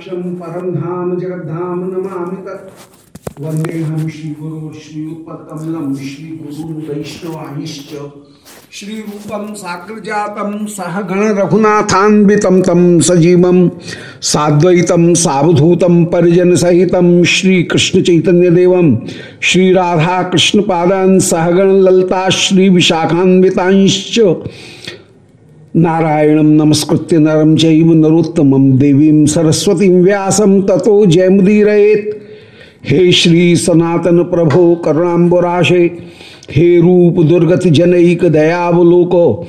कटाक्षम परम धाम जगद्धाम नमामि तत्। वंदे हम श्री गुरु श्री उपकमलम श्री गुरु वैष्णवाहिश्च श्री रूपम साग्र जातम सह गण रघुनाथान्वितम तम सजीवम साद्वैतम सावधूतम परिजन नारायणं नमस्कृत्य नरं चैव नरोत्तमं देवीं सरस्वतीं व्यासं ततो जयमुदीरयेत् हे श्री सनातन प्रभो करुणाम्बुराशे, हे रूप दुर्गत जनैक दयावलोको,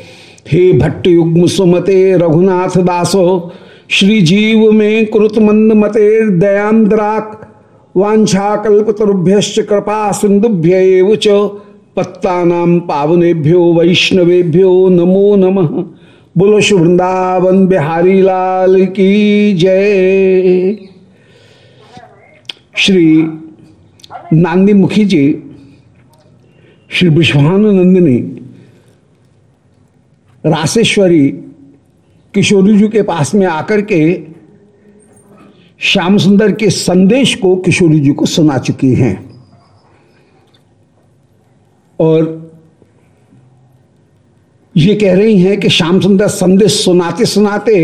हे भट्ट युग्म सुमते रघुनाथ दासो, श्री जीव में कृत मंद मते दयांद्राक वाछाकल्पतरुभ्य कृपा सिंधुभ्य पत्ता पावनेभ्यो, वैष्णवेभ्यो, नमो नमः। बोलो शुभ वृंदावन बिहारी लाल की जय। श्री नांदी मुखी जी, श्री विश्वानंदिनी, राशेश्वरी किशोरी जी के पास में आकर के श्याम सुंदर के संदेश को किशोरी जी को सुना चुकी हैं। और ये कह रही हैं कि श्याम सुंदर संदेश सुनाते सुनाते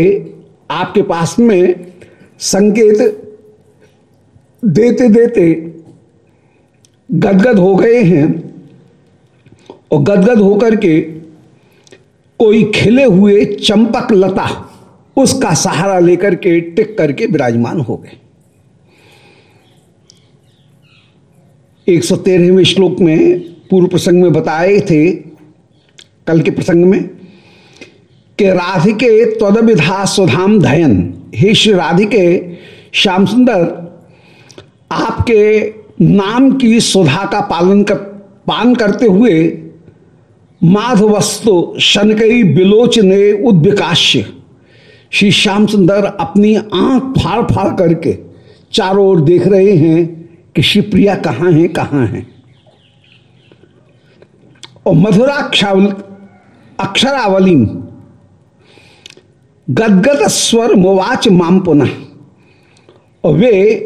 आपके पास में संकेत देते देते गदगद हो गए हैं और गदगद होकर के कोई खिले हुए चंपक लता उसका सहारा लेकर के टिक करके विराजमान हो गए। एक सौ तेरहवें श्लोक में पूर्व प्रसंग में बताए थे कल के प्रसंग में, कि राधिके त्वदविधा सुधाम धयन। हे श्री राधिके श्याम सुंदर, आपके नाम की सुधा का पालन कर, पान करते हुए माधवस्तु शनकई बिलोच ने उद्विकाश्य। श्री श्याम सुंदर अपनी आँख फाड़ फाड़ करके चारों ओर देख रहे हैं कि श्री प्रिया कहाँ है कहाँ है। और मधुराक्षावल अक्षरावली गदगद स्वर मोवाच माम पुनः। और वे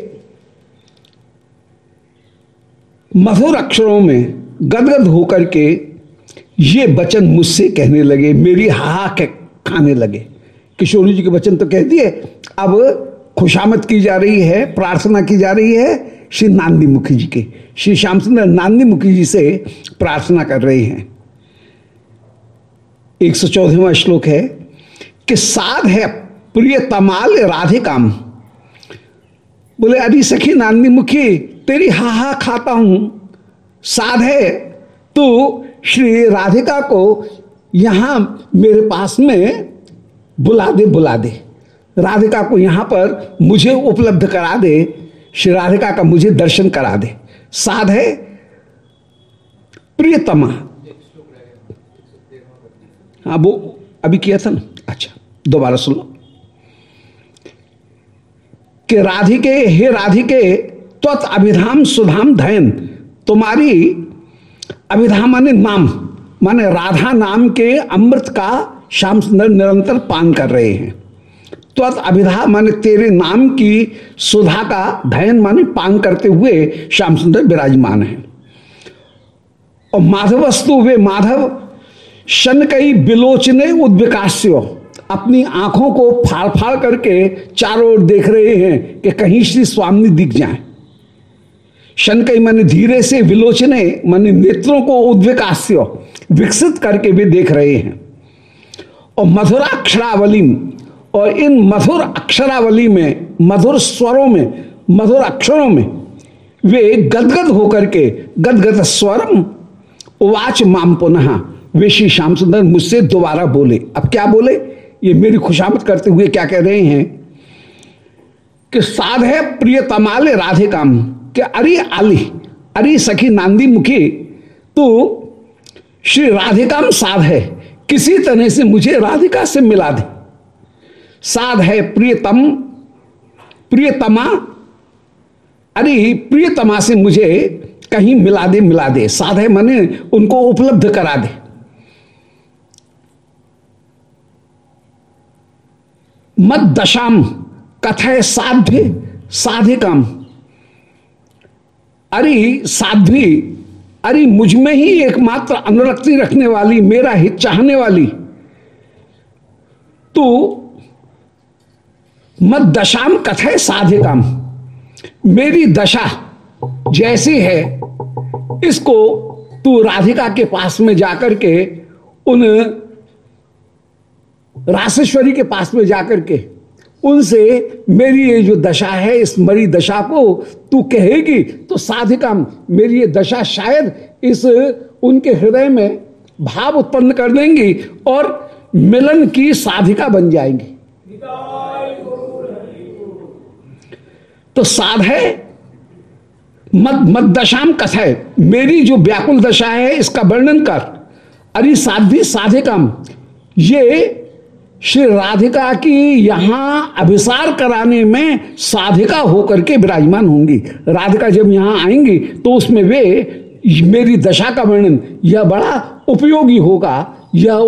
मधुर अक्षरों में गदगद होकर के ये वचन मुझसे कहने लगे, मेरी हा खाने लगे। किशोरी जी के वचन तो कह दिए, अब खुशामद की जा रही है, प्रार्थना की जा रही है, श्री नांदी मुखी जी के। श्री श्याम सुंदर नांदी मुखी जी से प्रार्थना कर रहे हैं। एक सौ चौदहवा श्लोक है कि साध है प्रिय तमाल राधे काम। बोले, अरे सखी नांदी मुखी, तेरी हा हा खाता हूँ। साध है तू श्री राधिका को यहाँ मेरे पास में बुला दे बुला दे। राधिका को यहाँ पर मुझे उपलब्ध करा दे। श्री राधिका का मुझे दर्शन करा दे। साध है प्रियतमा हाँ वो अभी किया था ना? अच्छा दोबारा सुन लो। कि राधिके, हे राधिके, त्वत अभिधाम सुधाम धयन। तुम्हारी अभिधा माने नाम, माने राधा नाम के अमृत का श्याम सुंदर निरंतर पान कर रहे हैं। त्वत अभिधा, माने तेरे नाम की सुधा का धयन, माने पान करते हुए श्याम सुंदर विराजमान है। और माधवस्तु वे माधव शन कई बिलोचने उद्विकास्य। अपनी आँखों को फाड़ फाड़ करके चारों ओर देख रहे हैं कि कहीं श्री स्वामी दिख जाए। शन कई मन धीरे से विलोचने, मन नेत्रों को उद्विकास्य, विकसित करके भी देख रहे हैं। और मधुराक्षरावली और इन मधुर अक्षरावली में, मधुर स्वरों में, मधुर अक्षरों में, वे गदगद होकर के, गदगद स्वरम, उवाच माम पुनः। वे श्री श्याम सुंदर मुझसे दोबारा बोले। अब क्या बोले? ये मेरी खुशामद करते हुए क्या कह रहे हैं? कि साध है प्रिय तमाले राधे काम। कि अरे आली, अरे सखी नांदी मुखी तो श्री राधिकाम साध है। किसी तरह से मुझे राधिका से मिला दे। साध है प्रियतम, प्रियतमा, अरे प्रियतमा से मुझे कहीं मिला दे मिला दे। साध है मने उनको उपलब्ध करा दे। मत दशाम कथय साध्य साधिकम अरे साध्वी, अरे मुझमें ही एकमात्र अनुरक्ति रखने वाली, मेरा हित चाहने वाली। तू मत दशाम कथय साधिकम मेरी दशा जैसी है, इसको तू राधिका के पास में जाकर के उन राशेश्वरी के पास में जाकर के उनसे, मेरी ये जो दशा है, इस मरी दशा को तू कहेगी तो साधिका, मेरी ये दशा शायद इस, उनके हृदय में भाव उत्पन्न कर देंगी और मिलन की साधिका बन जाएँगी। तो साध है, मद मद दशाम कथय मेरी जो व्याकुल दशा है, इसका वर्णन कर। अरे साध्वी साधिकम ये श्री राधिका की यहाँ अभिसार कराने में साधिका होकर के विराजमान होंगी। राधिका जब यहाँ आएँगी तो उसमें वे, मेरी दशा का वर्णन, यह बड़ा उपयोगी होगा। यह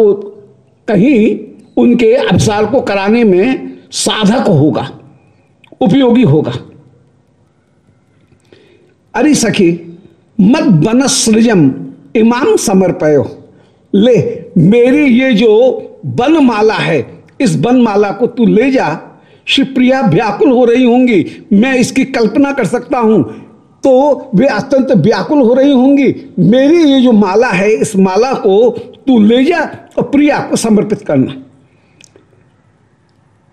कहीं उनके अभिसार को कराने में साधक होगा, उपयोगी होगा। अरे सखी, मत बन सृजम इमाम समर्पयो ले, मेरी ये जो बनमाला है। इस बनमाला को तू ले जा। शिवप्रिया व्याकुल हो रही होंगी। मैं इसकी कल्पना कर सकता हूँ। तो वे अत्यंत व्याकुल हो रही होंगी। मेरी ये जो माला है, इस माला को तू ले जा और प्रिया को समर्पित करना।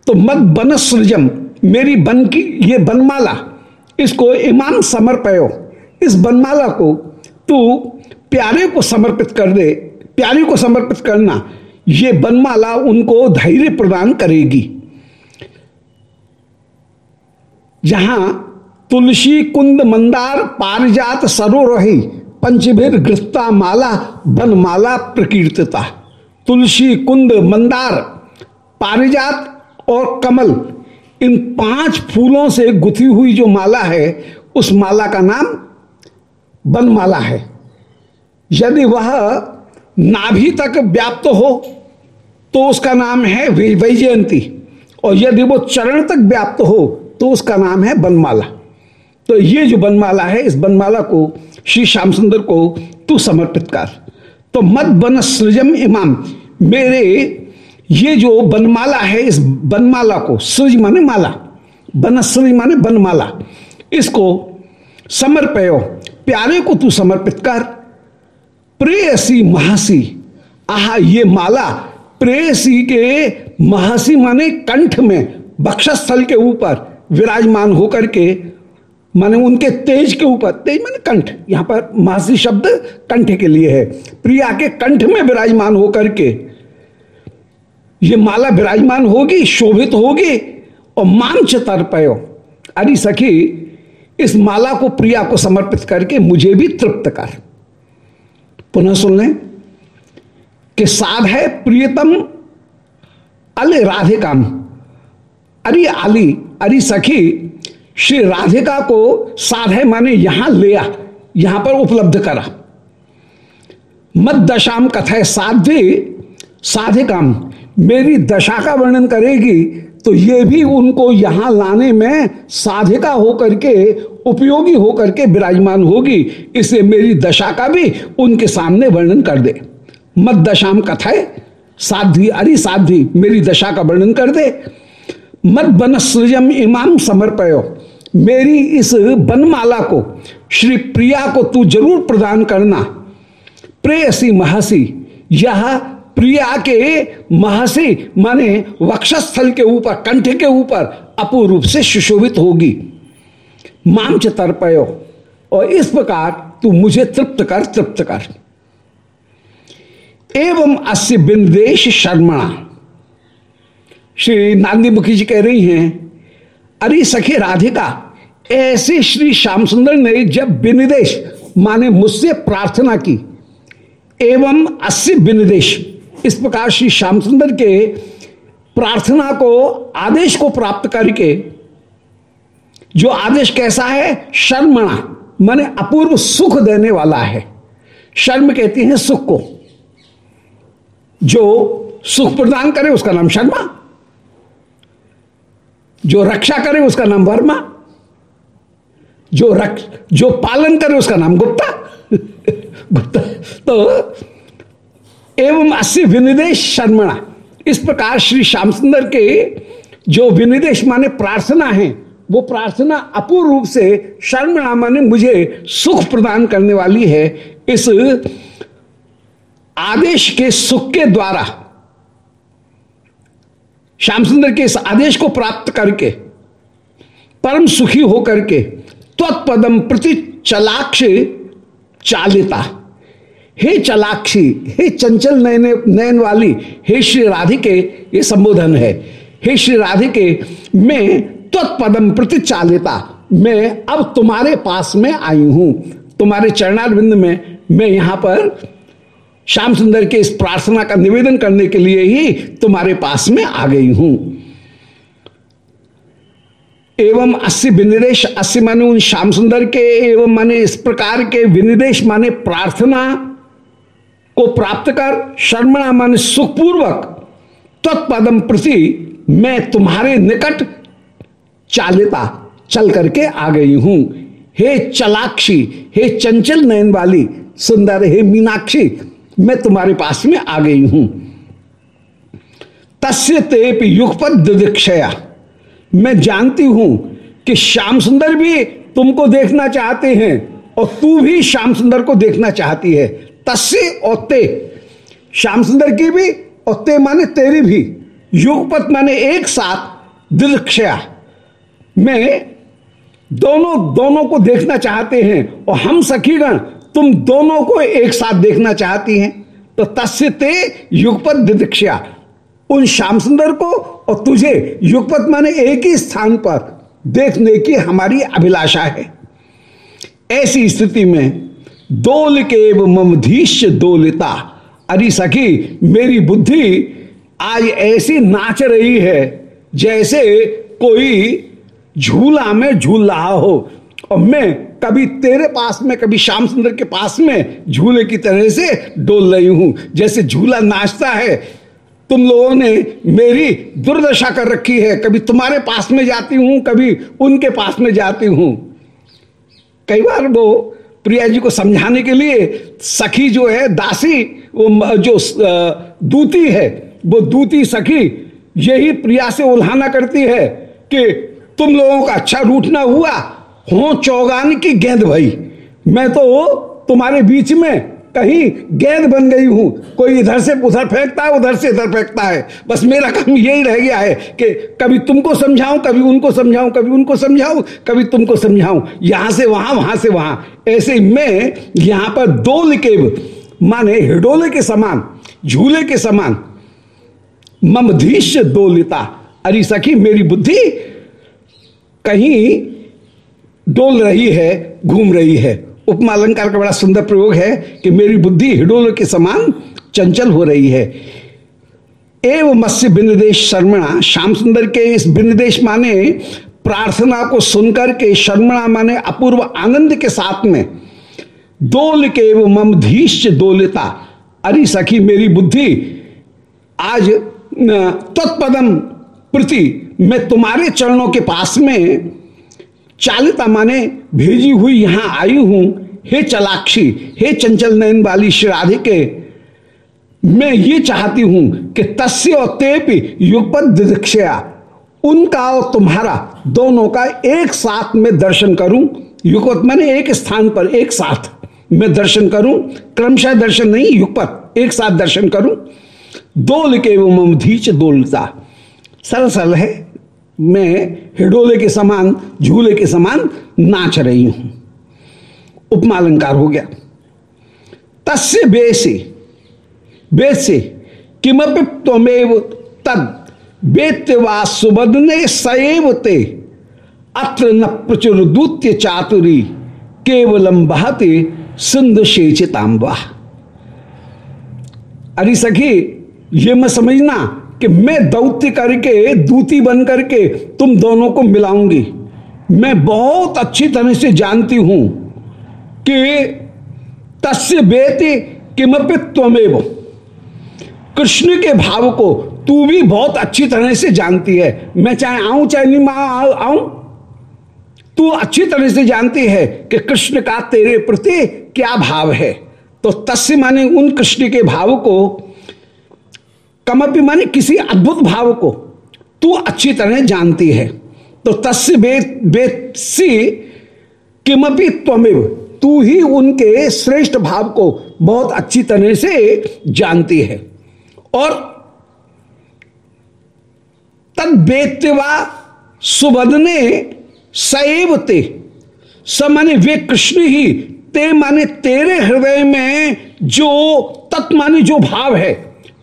तो मत बन सृजम। मेरी बन की ये बनमाला। इसको इमाम समर्पयो इस बनमाला को तू प्यारे को समर्पित कर दे। प्यारी को समर्पित करना। ये बनमाला उनको धैर्य प्रदान करेगी। जहाँ तुलसी, कुंद, मंदार, पारिजात सरोरही पंचभीर गृहता माला, बनमाला प्रकीर्तता। तुलसी, कुंद, मंदार, पारिजात और कमल, इन पाँच फूलों से गुथी हुई जो माला है, उस माला का नाम बनमाला है। यदि वह नाभि तक व्याप्त हो तो उसका नाम है वैजयंती। और यदि वो चरण तक व्याप्त हो तो उसका नाम है बनमाला। तो ये जो बनमाला है, इस बनमाला को श्री श्याम सुंदर को तू समर्पित कर। तो मत बन सृजम इमाम, मेरे ये जो बनमाला है, इस बनमाला को, सृज माने माला, बन सृज माने बनमाला, इसको समर्पयो प्यारे को तू समर्पित कर। प्रेयसी महासी। आहा, ये माला प्रेयसी के महासी माने कंठ में, बक्षस्थल के ऊपर, विराजमान होकर के, माने उनके तेज के ऊपर, तेज माने कंठ। यहाँ पर महासी शब्द कंठ के लिए है। प्रिया के कंठ में विराजमान होकर के, ये माला विराजमान होगी, शोभित होगी और मांच तर्पयो अरे सखी, इस माला को प्रिया को समर्पित करके मुझे भी तृप्त कर। पुनः सुन लें कि साध है प्रियतम अल राधिकाम। अरे आली, अरे सखी, श्री राधिका को साध है माने यहाँ लिया, यहाँ पर उपलब्ध करा। मत दशाम कथा साध्य साधिकाम, मेरी दशा का वर्णन करेगी तो ये भी उनको यहाँ लाने में साधिका होकर के, उपयोगी होकर के विराजमान होगी। इसे मेरी दशा का भी उनके सामने वर्णन कर दे। मत दशाम कथाए, साध्वी अरे साध्वी, मेरी दशा का वर्णन कर दे। मत बन सृजम इमाम समर्पयो, मेरी इस बनमाला को, श्री प्रिया को तू ज़रूर प्रदान करना। प्रेयसी महसी, यह प्रिया के महसी, माने वक्षस्थल के ऊपर, कंठ के ऊपर अपूर्व रूप से सुशोभित होगी। मामच तर्पयो और इस प्रकार तू मुझे तृप्त कर तृप्त कर। एवं अस्य बिंदेश शर्मणा श्री नांदी मुखी जी कह रही हैं, अरे सखी राधिका, ऐसे श्री श्याम सुंदर ने जब विनिदेश माने मुझसे प्रार्थना की, एवं अस्य विनिदेश इस प्रकार श्री श्याम सुंदर के प्रार्थना को, आदेश को प्राप्त करके, जो आदेश कैसा है? शर्मणा, माने अपूर्व सुख देने वाला है। शर्म कहती है सुख को। जो सुख प्रदान करे उसका नाम शर्मा। जो रक्षा करे उसका नाम वर्मा। जो रक्ष जो पालन करे उसका नाम गुप्ता। गुप्ता तो एवं अस्य विनिदेश शर्मणा। इस प्रकार श्री श्याम सुंदर के जो विनिदेश माने प्रार्थना है, वो प्रार्थना अपूर्व रूप से शर्मणा माने मुझे सुख प्रदान करने वाली है। इस आदेश के सुख के द्वारा श्याम सुंदर के इस आदेश को प्राप्त करके, परम सुखी होकर के त्वत्पदम प्रति चलाक्ष चालिता। हे चलाक्षी, हे चंचल नयन नयन वाली हे श्री राधिके, ये संबोधन है। हे श्री राधिके, मैं त्वत्पदम प्रति चालिता मैं अब तुम्हारे पास में आई हूँ। तुम्हारे चरणारविंद में मैं यहाँ पर श्याम सुंदर के इस प्रार्थना का निवेदन करने के लिए ही तुम्हारे पास में आ गई हूँ। एवं अस्य विनिदेश अस्य माने उन श्याम सुंदर के, एवं माने इस प्रकार के विनिदेश माने प्रार्थना को प्राप्त कर शर्मणा माने सुखपूर्वक तत्पदम प्रति मैं तुम्हारे निकट चालिता चल करके आ गई हूँ। हे चलाक्षी, हे चंचल नयन वाली सुंदर, हे मीनाक्षी, मैं तुम्हारे पास में आ गई हूँ। तस्य तेप युगपद दिदीक्षया मैं जानती हूँ कि श्याम सुंदर भी तुमको देखना चाहते हैं और तू भी श्याम सुंदर को देखना चाहती है। तस्य और ते। श्याम सुंदर की भी और ते माने तेरी भी। युगपत माने एक साथ दिदीक्षया मैं दोनों दोनों को देखना चाहते हैं और हम सखीगण तुम दोनों को एक साथ देखना चाहती हैं। तो तस्य ते युगपत दिदीक्षा उन श्याम सुंदर को और तुझे युगपत माने एक ही स्थान पर देखने की हमारी अभिलाषा है। ऐसी स्थिति में दोल के ममधीश दोलिता। अरे सखी, मेरी बुद्धि आज ऐसी नाच रही है जैसे कोई झूला में झूल रहा हो। और मैं कभी तेरे पास में, कभी श्याम सुंदर के पास में झूले की तरह से डोल रही हूँ। जैसे झूला नाचता है। तुम लोगों ने मेरी दुर्दशा कर रखी है। कभी तुम्हारे पास में जाती हूँ, कभी उनके पास में जाती हूँ। कई बार वो प्रिया जी को समझाने के लिए सखी जो है, दासी, वो जो दूती है, वो दूती सखी, यही प्रिया से उल्हाना करती है कि तुम लोगों का अच्छा रूठना हुआ। हो चौगान की गेंद भाई, मैं तो तुम्हारे बीच में कहीं गेंद बन गई हूँ। कोई इधर से उधर फेंकता है, उधर से इधर फेंकता है। बस मेरा काम यही रह गया है कि कभी तुमको समझाऊं, कभी उनको समझाऊं, कभी उनको समझाऊं, कभी तुमको समझाऊं। यहाँ से वहाँ वहाँ से वहाँ। ऐसे मैं यहाँ पर दो लिकेब माने हिडोले के समान, झूले के समान, ममधीश दोलिता अरे सखी, मेरी बुद्धि कहीं डोल रही है, घूम रही है। उपमा अलंकार का बड़ा सुंदर प्रयोग है कि मेरी बुद्धि हिडोल के समान चंचल हो रही है। एवं मत्स्य बिंदेश शर्मणा, श्याम सुंदर के इस बिंदेश माने, प्रार्थना को सुनकर के शर्मणा माने अपूर्व आनंद के साथ में। दोल के मम धीश दोलिता, अरे सखी मेरी बुद्धि, आज तत्पदम प्रति मैं तुम्हारे चरणों के पास में, चालिता माने भेजी हुई यहाँ आई हूँ हे चलाक्षी, हे चंचल नयन वाली श्री मैं ये चाहती हूँ कि तस्य और तेप युगपत दिदीक्षया उनका और तुम्हारा दोनों का एक साथ में दर्शन करूँ। युगपत मैंने एक स्थान पर एक साथ में दर्शन करूँ। क्रमशः दर्शन नहीं, युगपत, एक साथ दर्शन करूँ। दोल के वो धीच दोलता सरल सरल है, मैं हिडोले के समान, झूले के समान नाच रही हूँ। उपमालंकार हो गया। तस्य बेसे बेसे किमपि त्वमेव तद वेत्यवा सुबदने सएव ते। अत्र न प्रचुर दूत्य चातुरी केवलम बहते सिंधु शेचितांबा अरे सखी, ये मैं समझना कि मैं दौत्य करके, दूती बन करके तुम दोनों को मिलाऊँगी। मैं बहुत अच्छी तरह से जानती हूँ कि तस्य बेति किमपि त्वमेव कृष्ण के भाव को तू भी बहुत अच्छी तरह से जानती है। मैं चाहे आऊँ, चाहे नहीं आऊँ। तू अच्छी तरह से जानती है कि कृष्ण का तेरे प्रति क्या भाव है। तो तस्य माने उन कृष्ण के भाव को, कमपि माने किसी अद्भुत भाव को तू अच्छी तरह जानती है। तो तस्य बेसी किमपि त्वमेव। तू ही उनके श्रेष्ठ भाव को बहुत अच्छी तरह से जानती है। और तद बेत्यवा सुबदने सैव ते स माने वे कृष्ण ही, ते माने तेरे हृदय में जो, तत् माने जो भाव है।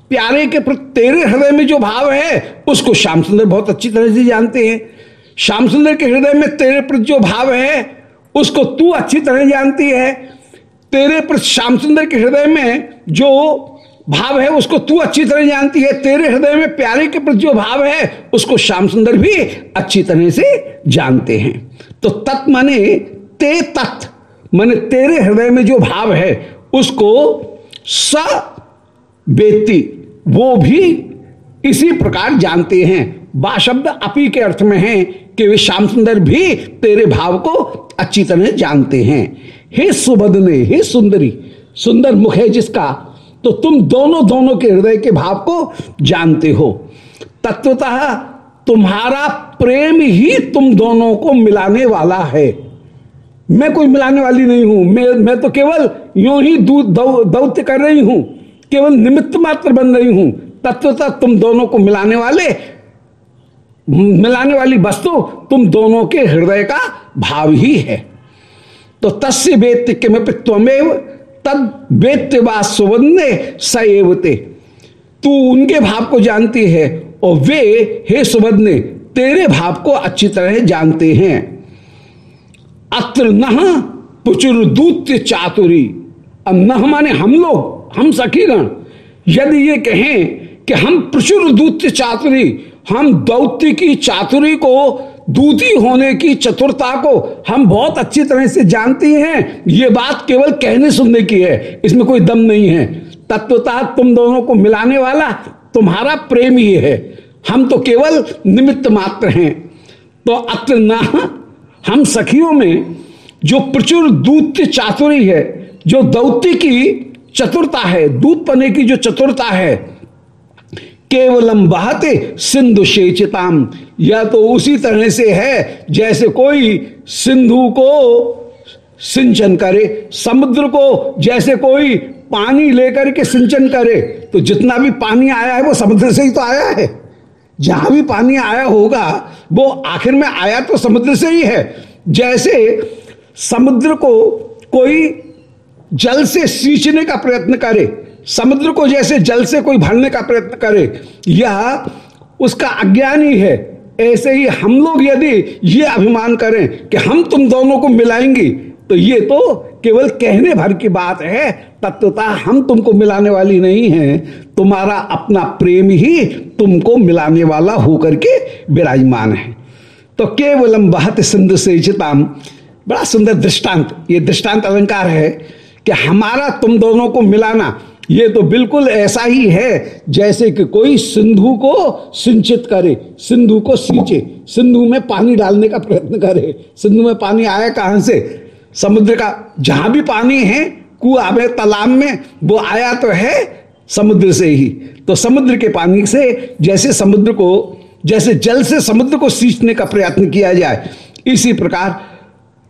प्यारे के प्रति तेरे हृदय में जो भाव है, उसको श्याम सुंदर बहुत अच्छी तरह से जानते हैं। श्याम सुंदर के हृदय में तेरे प्रति जो भाव है उसको तू अच्छी तरह जानती है। तेरे प्रति श्याम सुंदर के हृदय में जो भाव है, उसको तू अच्छी तरह जानती है। तेरे हृदय में प्यारे के प्रति जो भाव है, उसको श्याम सुंदर भी अच्छी तरह से जानते हैं। तो तत् माने ते तत्, माने तेरे हृदय में जो भाव है, उसको स बेती वो भी इसी प्रकार जानते हैं। बा शब्द अपी के अर्थ में है कि वे श्याम सुंदर भी तेरे भाव को अच्छी तरह जानते हैं। हे सुबदने, हे सुंदरी, सुंदर मुख है जिसका तो तुम दोनों दोनों के हृदय के भाव को जानते हो। तत्वतः तुम्हारा प्रेम ही तुम दोनों को मिलाने वाला है। मैं कोई मिलाने वाली नहीं हूँ, मैं मैं तो केवल यूँ ही दौत्य कर रही हूँ, केवल निमित्त मात्र बन रही हूँ। तत्वतः तुम दोनों को मिलाने वाले मिलाने वाली वस्तु तुम दोनों के हृदय का भाव ही है। तो तस्य वेत्य किमपि त्वमेव तद वेत्य वा सएवते। तू उनके भाव को जानती है और वे, हे सुबदने तेरे भाव को अच्छी तरह जानते हैं। अत्र न पुचुर चातुरी। अब न माने हम लोग, हम सखीगण। यदि ये कहें कि हम प्रचुर दूत्य चातुरी हम दौत्य की चातुरी को दूती होने की चतुरता को हम बहुत अच्छी तरह से जानती हैं। ये बात केवल कहने सुनने की है। इसमें कोई दम नहीं है। तत्वता तुम दोनों को मिलाने वाला तुम्हारा प्रेम ही है। हम तो केवल निमित्त मात्र हैं। तो अत्र हम सखियों में जो प्रचुर दूत्य चातुरी है, जो दौत्य की चतुरता है, दूत पने की जो चतुरता है केवलम बहते सिंधु शेचिताम। या तो उसी तरह से है जैसे कोई सिंधु को सिंचन करे, समुद्र को जैसे कोई पानी लेकर के सिंचन करे। तो जितना भी पानी आया है वो समुद्र से ही तो आया है। जहाँ भी पानी आया होगा, वो आखिर में आया तो समुद्र से ही है। जैसे समुद्र को कोई जल से सींचने का प्रयत्न करे समुद्र को जैसे जल से कोई भरने का प्रयत्न करे यह उसका अज्ञान ही है ऐसे ही हम लोग यदि ये अभिमान करें कि हम तुम दोनों को मिलाएँगे तो ये तो केवल कहने भर की बात है, तत्वता हम तुमको मिलाने वाली नहीं है। तुम्हारा अपना प्रेम ही तुमको मिलाने वाला होकर के विराजमान है। तो केवलम बहत सिंधु से चिताम बड़ा सुंदर दृष्टांत। ये दृष्टांत अलंकार है कि हमारा तुम दोनों को मिलाना ये तो बिल्कुल ऐसा ही है जैसे कि कोई सिंधु को सिंचित करे, सिंधु को सींचे, सिंधु में पानी डालने का प्रयत्न करे। सिंधु में पानी आया कहाँ से? समुद्र का, जहाँ भी पानी है कुआ में तालाब में, वो आया तो है समुद्र से ही। तो समुद्र के पानी से, जैसे समुद्र को, जैसे जल से समुद्र को सींचने का प्रयत्न किया जाए, इसी प्रकार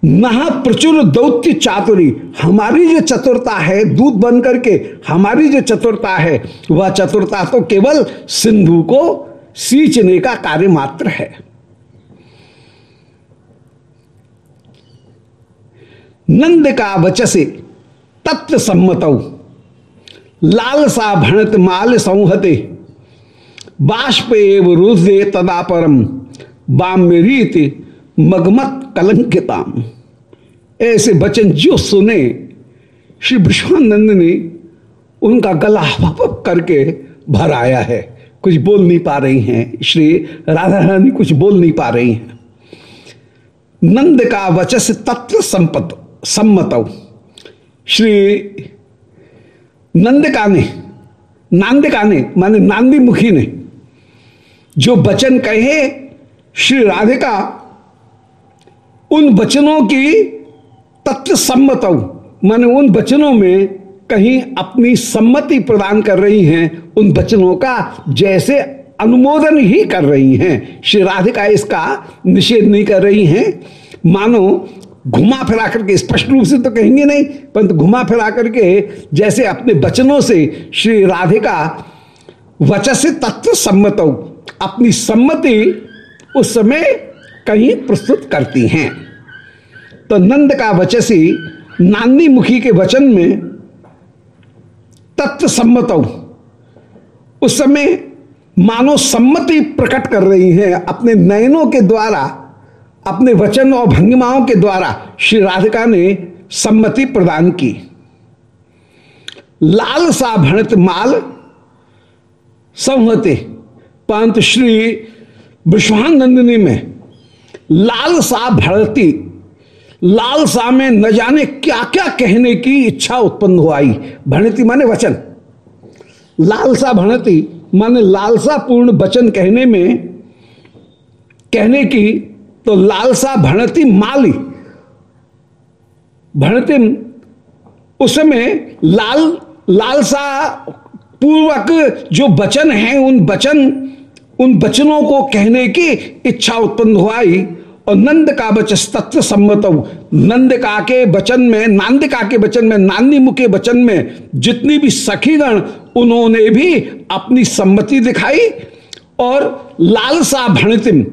महा प्रचुर दौत्य चातुरी। हमारी जो चतुरता है दूध बन करके हमारी जो चतुरता है, वह चतुरता तो केवल सिंधु को सींचने का कार्य मात्र है। नंद का वचसे तत्व सम्मत। लालसा भणत माल संहते। बाष्प रुदे तदा परम। बाम्य रीति मगमत कलंकिताम ऐसे वचन जो सुने, श्री विश्वानंद ने उनका गला हप करके भर आया है। कुछ बोल नहीं पा रही हैं। श्री राधा रानी कुछ बोल नहीं पा रही हैं। नंद का वचस तत्व संपत सम्मत। श्री नंदिका ने, नांदिका ने, माने नांदी मुखी ने, जो वचन कहे, श्री राधिका उन वचनों की तत्व सम्मत माने उन वचनों में कहीं अपनी सम्मति प्रदान कर रही हैं, उन वचनों का जैसे अनुमोदन ही कर रही हैं। श्री राधिका इसका निषेध नहीं कर रही हैं। मानो घुमा फिरा करके, स्पष्ट रूप से तो कहेंगे नहीं, परंतु घुमा फिरा करके जैसे अपने वचनों से श्री राधिका वचस तत्व सम्मत अपनी सम्मति उस समय कहीं प्रस्तुत करती हैं। तो नंद का वचसी नांदी मुखी के वचन में तत्व सम्मत उस समय मानो सम्मति प्रकट कर रही हैं अपने नयनों के द्वारा, अपने वचन और भंगिमाओं के द्वारा श्री राधिका ने सम्मति प्रदान की। लाल सा भणित माल संहते, परंतु श्री विश्वानंदिनी में लाल सा भरती। लाल सा में न जाने क्या क्या कहने की इच्छा उत्पन्न हो आई भणती माने वचन। लालसा भणती माने लालसा पूर्ण वचन कहने में कहने की तो लालसा भणती माली। भणती उसमें लाल लालसा पूर्वक जो वचन है, उन वचन, उन वचनों को कहने की इच्छा उत्पन्न हुई और नंद का वचन तत्व सम्मत। नंदिका के वचन में नांदिका के वचन में नांदी मुखे वचन में जितनी भी सखीगण, उन्होंने भी अपनी सम्मति दिखाई और लालसा भणितिम।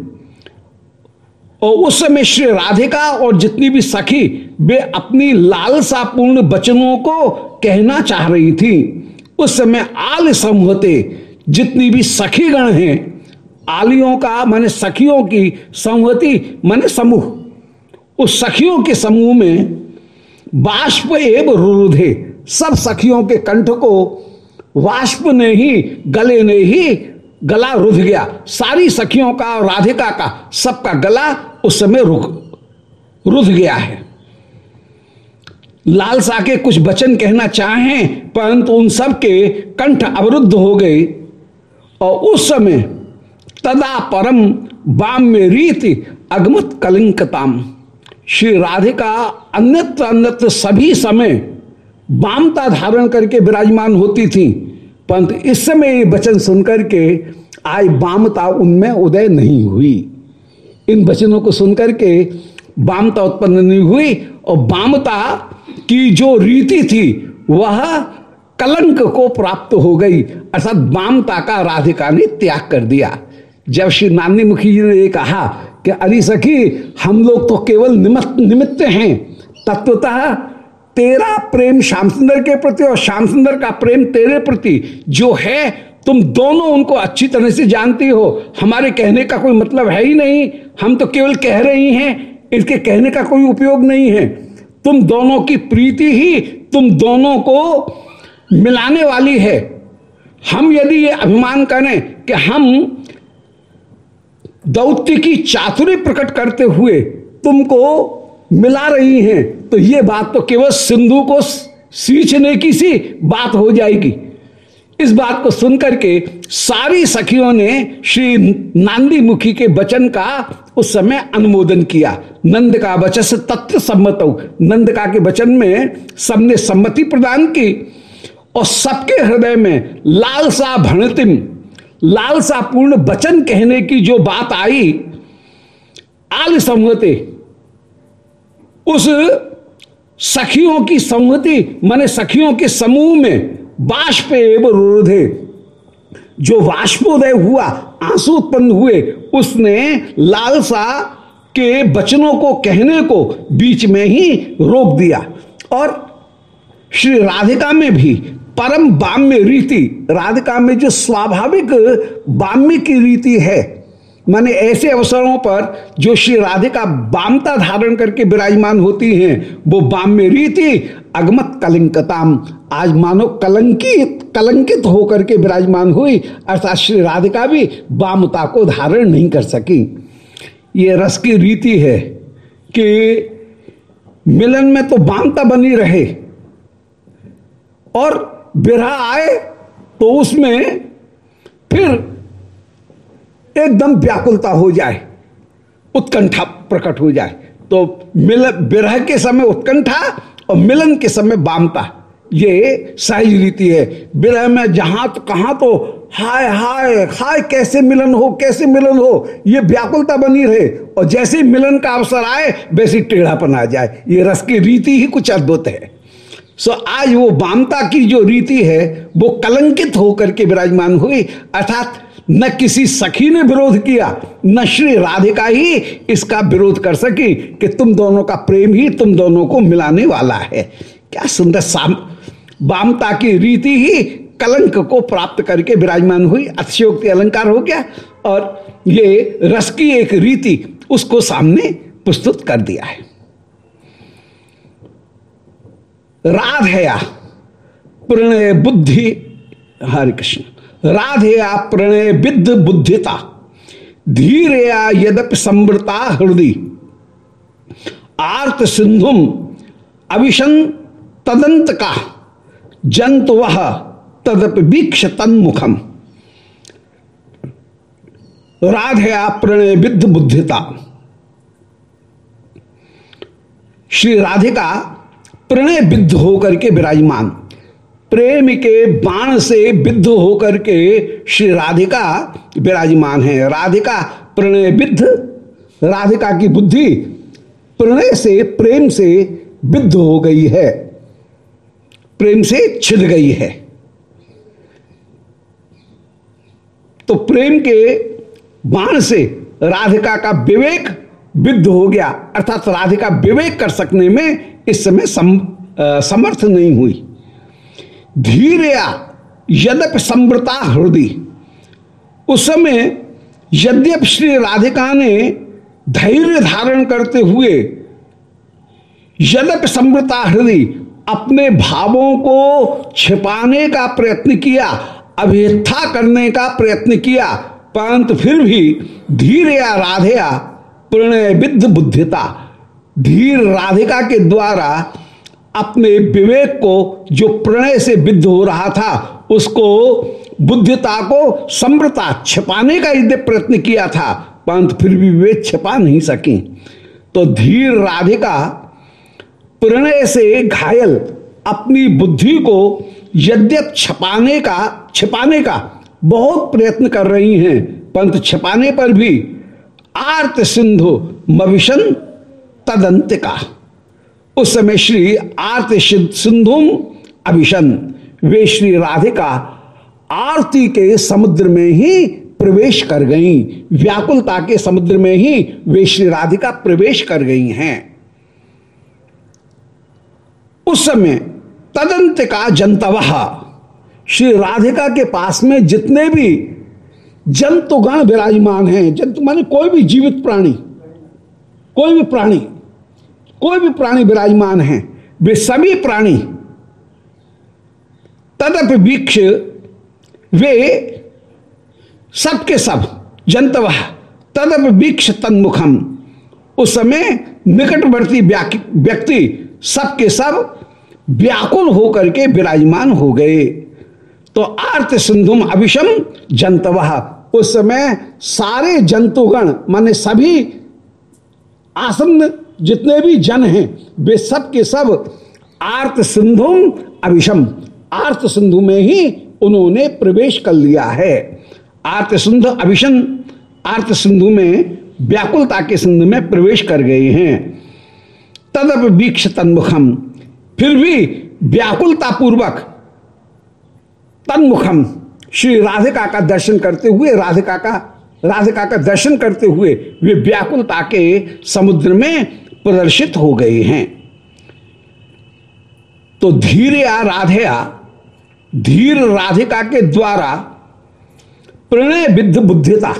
और उस समय श्री राधिका और जितनी भी सखी, वे अपनी लालसा पूर्ण वचनों को कहना चाह रही थी। उस समय आल समूहते जितनी भी सखीगण हैं आलियों का, माने सखियों की संहति, माने समूह। उस सखियों के समूह में बाष्प एव रुरुधे, सब सखियों के कंठ को वाष्प ने ही, गले ने ही गला रुध गया। सारी सखियों का और राधिका का, सबका गला उस समय रुक, रुध गया है। लालसा के कुछ वचन कहना चाहें, परंतु उन सब के कंठ अवरुद्ध हो गए और उस समय तदा परम में रीति अगमत कलिंकताम श्री राधिका अन्यत्र अन्यत्र सभी समय वामता धारण करके विराजमान होती थी, परंतु इस समय ये वचन सुनकर के आज वामता उनमें उदय नहीं हुई। इन वचनों को सुनकर के वामता उत्पन्न नहीं हुई और वामता की जो रीति थी, वह कलंक को प्राप्त हो गई, अर्थात वामता का राधिका ने त्याग कर दिया। जब श्री नानी मुखी जी ने कहा कि, अली सखी, हम लोग तो केवल निमित्त निमित्त हैं। तत्वतः तेरा प्रेम श्याम सुंदर के प्रति और श्याम सुंदर का प्रेम तेरे प्रति जो है, तुम दोनों उनको अच्छी तरह से जानती हो। हमारे कहने का कोई मतलब है ही नहीं। हम तो केवल कह रही हैं, इसके कहने का कोई उपयोग नहीं है। तुम दोनों की प्रीति ही तुम दोनों को मिलाने वाली है। हम यदि ये अभिमान करें कि हम दौत्य की चातुरी प्रकट करते हुए तुमको मिला रही हैं तो ये बात तो केवल सिंधु को सींचने की सी बात हो जाएगी। इस बात को सुनकर के सारी सखियों ने श्री नांदी मुखी के वचन का उस समय अनुमोदन किया। नंद का वचन से तत्व सम्मत नंद का के वचन में सबने सम्मति प्रदान की और सबके हृदय में लालसा भणतिम लालसा पूर्ण वचन कहने की जो बात आई आल संहते, उस सखियों की संहति, माने सखियों के समूह में बाष्प एवं रुधे जो वाष्पोदय हुआ, आँसू उत्पन्न हुए, उसने लालसा के वचनों को कहने को बीच में ही रोक दिया। और श्री राधिका में भी परम बाम्य रीति, राधिका में जो स्वाभाविक बाम्य की रीति है, माने ऐसे अवसरों पर जो श्री राधिका बामता धारण करके विराजमान होती हैं, वो बाम्य रीति अगमत कलिंकताम, आज मानो कलंकित कलंकित होकर के विराजमान हुई, अर्थात श्री राधिका भी बामता को धारण नहीं कर सकी। ये रस की रीति है कि मिलन में तो बामता बनी रहे, और बिरहा आए तो उसमें फिर एकदम व्याकुलता हो जाए, उत्कंठा प्रकट हो जाए। तो मिल विरह के समय उत्कंठा और मिलन के समय बामता ये सहज रीति है। विरह में जहाँ तो कहाँ तो हाय हाय हाय, कैसे मिलन हो, कैसे मिलन हो, ये व्याकुलता बनी रहे। और जैसे मिलन का अवसर आए, वैसे टेढ़ापन आ जाए। ये रस की रीति ही कुछ अद्भुत है। सो आज वो बामता की जो रीति है, वो कलंकित होकर के विराजमान हुई। अर्थात, न किसी सखी ने विरोध किया, न श्री राधिका ही इसका विरोध कर सकी कि तुम दोनों का प्रेम ही तुम दोनों को मिलाने वाला है। क्या सुंदर साम वामता की रीति ही कलंक को प्राप्त करके विराजमान हुई। अतिशयोक्ति अलंकार हो गया और ये रस की एक रीति उसको सामने प्रस्तुत कर दिया है। राधया प्रणय बुद्धि, हरे कृष्ण राधया प्रणय विद्ध बुद्धिता धीरया यदप समृता हृदय आर्त सिंधुम अभिशन तदंत का जंत वह तदप वीक्ष तन्मुखम। राधया प्रणय विद्ध बुद्धिता। श्री राधिका प्रणय विद्ध होकर के विराजमान। प्रेम के बाण से विद्ध होकर के श्री राधिका विराजमान है। राधिका, प्रणय विद्ध राधिका की बुद्धि प्रणय से, प्रेम से विद्ध हो गई है। प्रेम से छिद गई है। तो प्रेम के बाण से राधिका का विवेक विद्ध हो गया। अर्थात राधिका विवेक कर सकने में इस समय सम, आ, समर्थ नहीं हुई। धीरया यद्यप समृता हृदय उस समय यद्यप श्री राधिका ने धैर्य धारण करते हुए यद्यप समृता हृदय अपने भावों को छिपाने का प्रयत्न किया अभ्यथा करने का प्रयत्न किया परंतु फिर भी धीर या राधेया प्रणय विद्ध बुद्धिता धीर राधिका के द्वारा अपने विवेक को, जो प्रणय से विद्ध हो रहा था, उसको बुद्धिता को समृता छिपाने का यदि प्रयत्न किया था, परंतु फिर भी वे छिपा नहीं सकी। तो धीर राधिका प्रणय से घायल अपनी बुद्धि को यद्यप छपाने का, छिपाने का बहुत प्रयत्न कर रही हैं, परंतु छिपाने पर भी आर्त सिंधु मविशन तदंतिका। उस समय श्री आर्त सिंधुम अभिशन वे श्री राधिका आरती के समुद्र में ही प्रवेश कर गई। व्याकुलता के समुद्र में ही वे श्री राधिका प्रवेश कर गई हैं। उस समय तदंत का श्री राधिका के पास में जितने भी जंतुगण विराजमान हैं, जंतु माने कोई भी जीवित प्राणी, कोई भी प्राणी कोई भी प्राणी विराजमान है, वे सभी प्राणी, तदप वीक्ष, वे सबके सब, जंतव, तदप वीक्ष तन्मुखम। उस समय निकटवर्ती व्यक्ति सबके सब व्याकुल होकर के विराजमान हो गए। तो आर्त सिंधुम अभिषम जंतव। उस समय सारे जंतुगण, माने सभी आसन्न जितने भी जन हैं, वे सब के सब आर्त सिंधुम अभिषम। आर्त सिंधु में ही उन्होंने प्रवेश कर लिया है। आर्त सिंधु अभिषण आर्त सिंधु में व्याकुलता के सिंधु में प्रवेश कर गए हैं। तदप वीक्ष तन्मुखम फिर भी व्याकुलता पूर्वक तन्मुखम श्री राधिका का दर्शन करते हुए, राधिका का राधिका का दर्शन करते हुए वे व्याकुलता के समुद्र में प्रदर्शित हो गए हैं। तो धीरे राधेया धीर राधिका के द्वारा प्रणय विद्ध बुद्धिता,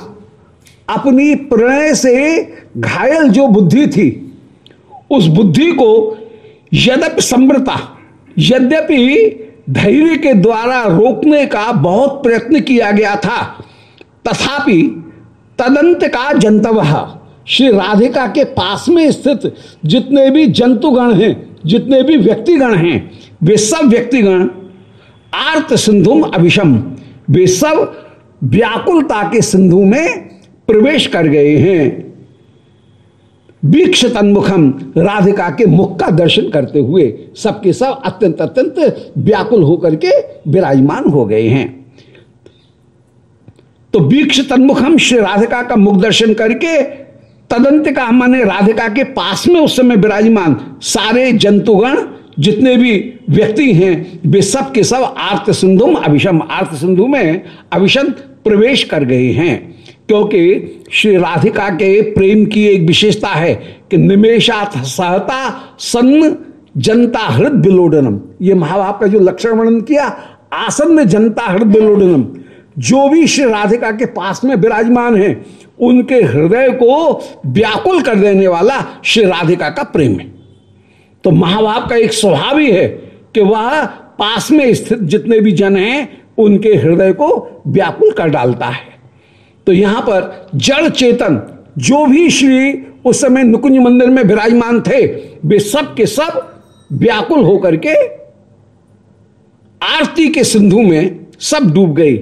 अपनी प्रणय से घायल जो बुद्धि थी, उस बुद्धि को यद्यपि समृता, यद्यपि धैर्य के द्वारा रोकने का बहुत प्रयत्न किया गया था, तथापि तदंत का जंतव। श्री राधिका के पास में स्थित जितने भी जंतुगण हैं, जितने भी व्यक्तिगण हैं, वे सब व्यक्तिगण, आर्त सिंधुम अभिषम, वे सब व्याकुलता के सिंधु में प्रवेश कर गए हैं। वीक्ष तन्मुखम राधिका के मुख का दर्शन करते हुए सबके सब अत्यंत अत्यंत व्याकुल होकर के विराजमान हो गए हैं। तो वीक्ष तन्मुखम श्री राधिका का मुख दर्शन करके तदंत का माने राधिका के पास में उस समय विराजमान सारे जंतुगण जितने भी व्यक्ति हैं, वे सब के सब आर्त सिंधु, अभिषम आर्त सिंधु में अभिषम प्रवेश कर गए हैं। क्योंकि श्री राधिका के प्रेम की एक विशेषता है कि निमेशा सहता सन्न जनता हृदय विलोडनम। ये महाभाप का जो लक्षण वर्णन किया, आसन में जनता हृदय विलोडनम। जो भी श्री राधिका के पास में विराजमान है उनके हृदय को व्याकुल कर देने वाला श्री राधिका का प्रेम है। तो महाभाव का एक स्वभाव ही है कि वह पास में स्थित जितने भी जन हैं, उनके हृदय को व्याकुल कर डालता है। तो यहाँ पर जड़ चेतन, जो भी श्री उस समय नुकुंज मंदिर में विराजमान थे, वे सब के सब व्याकुल होकर के आरती के सिंधु में सब डूब गई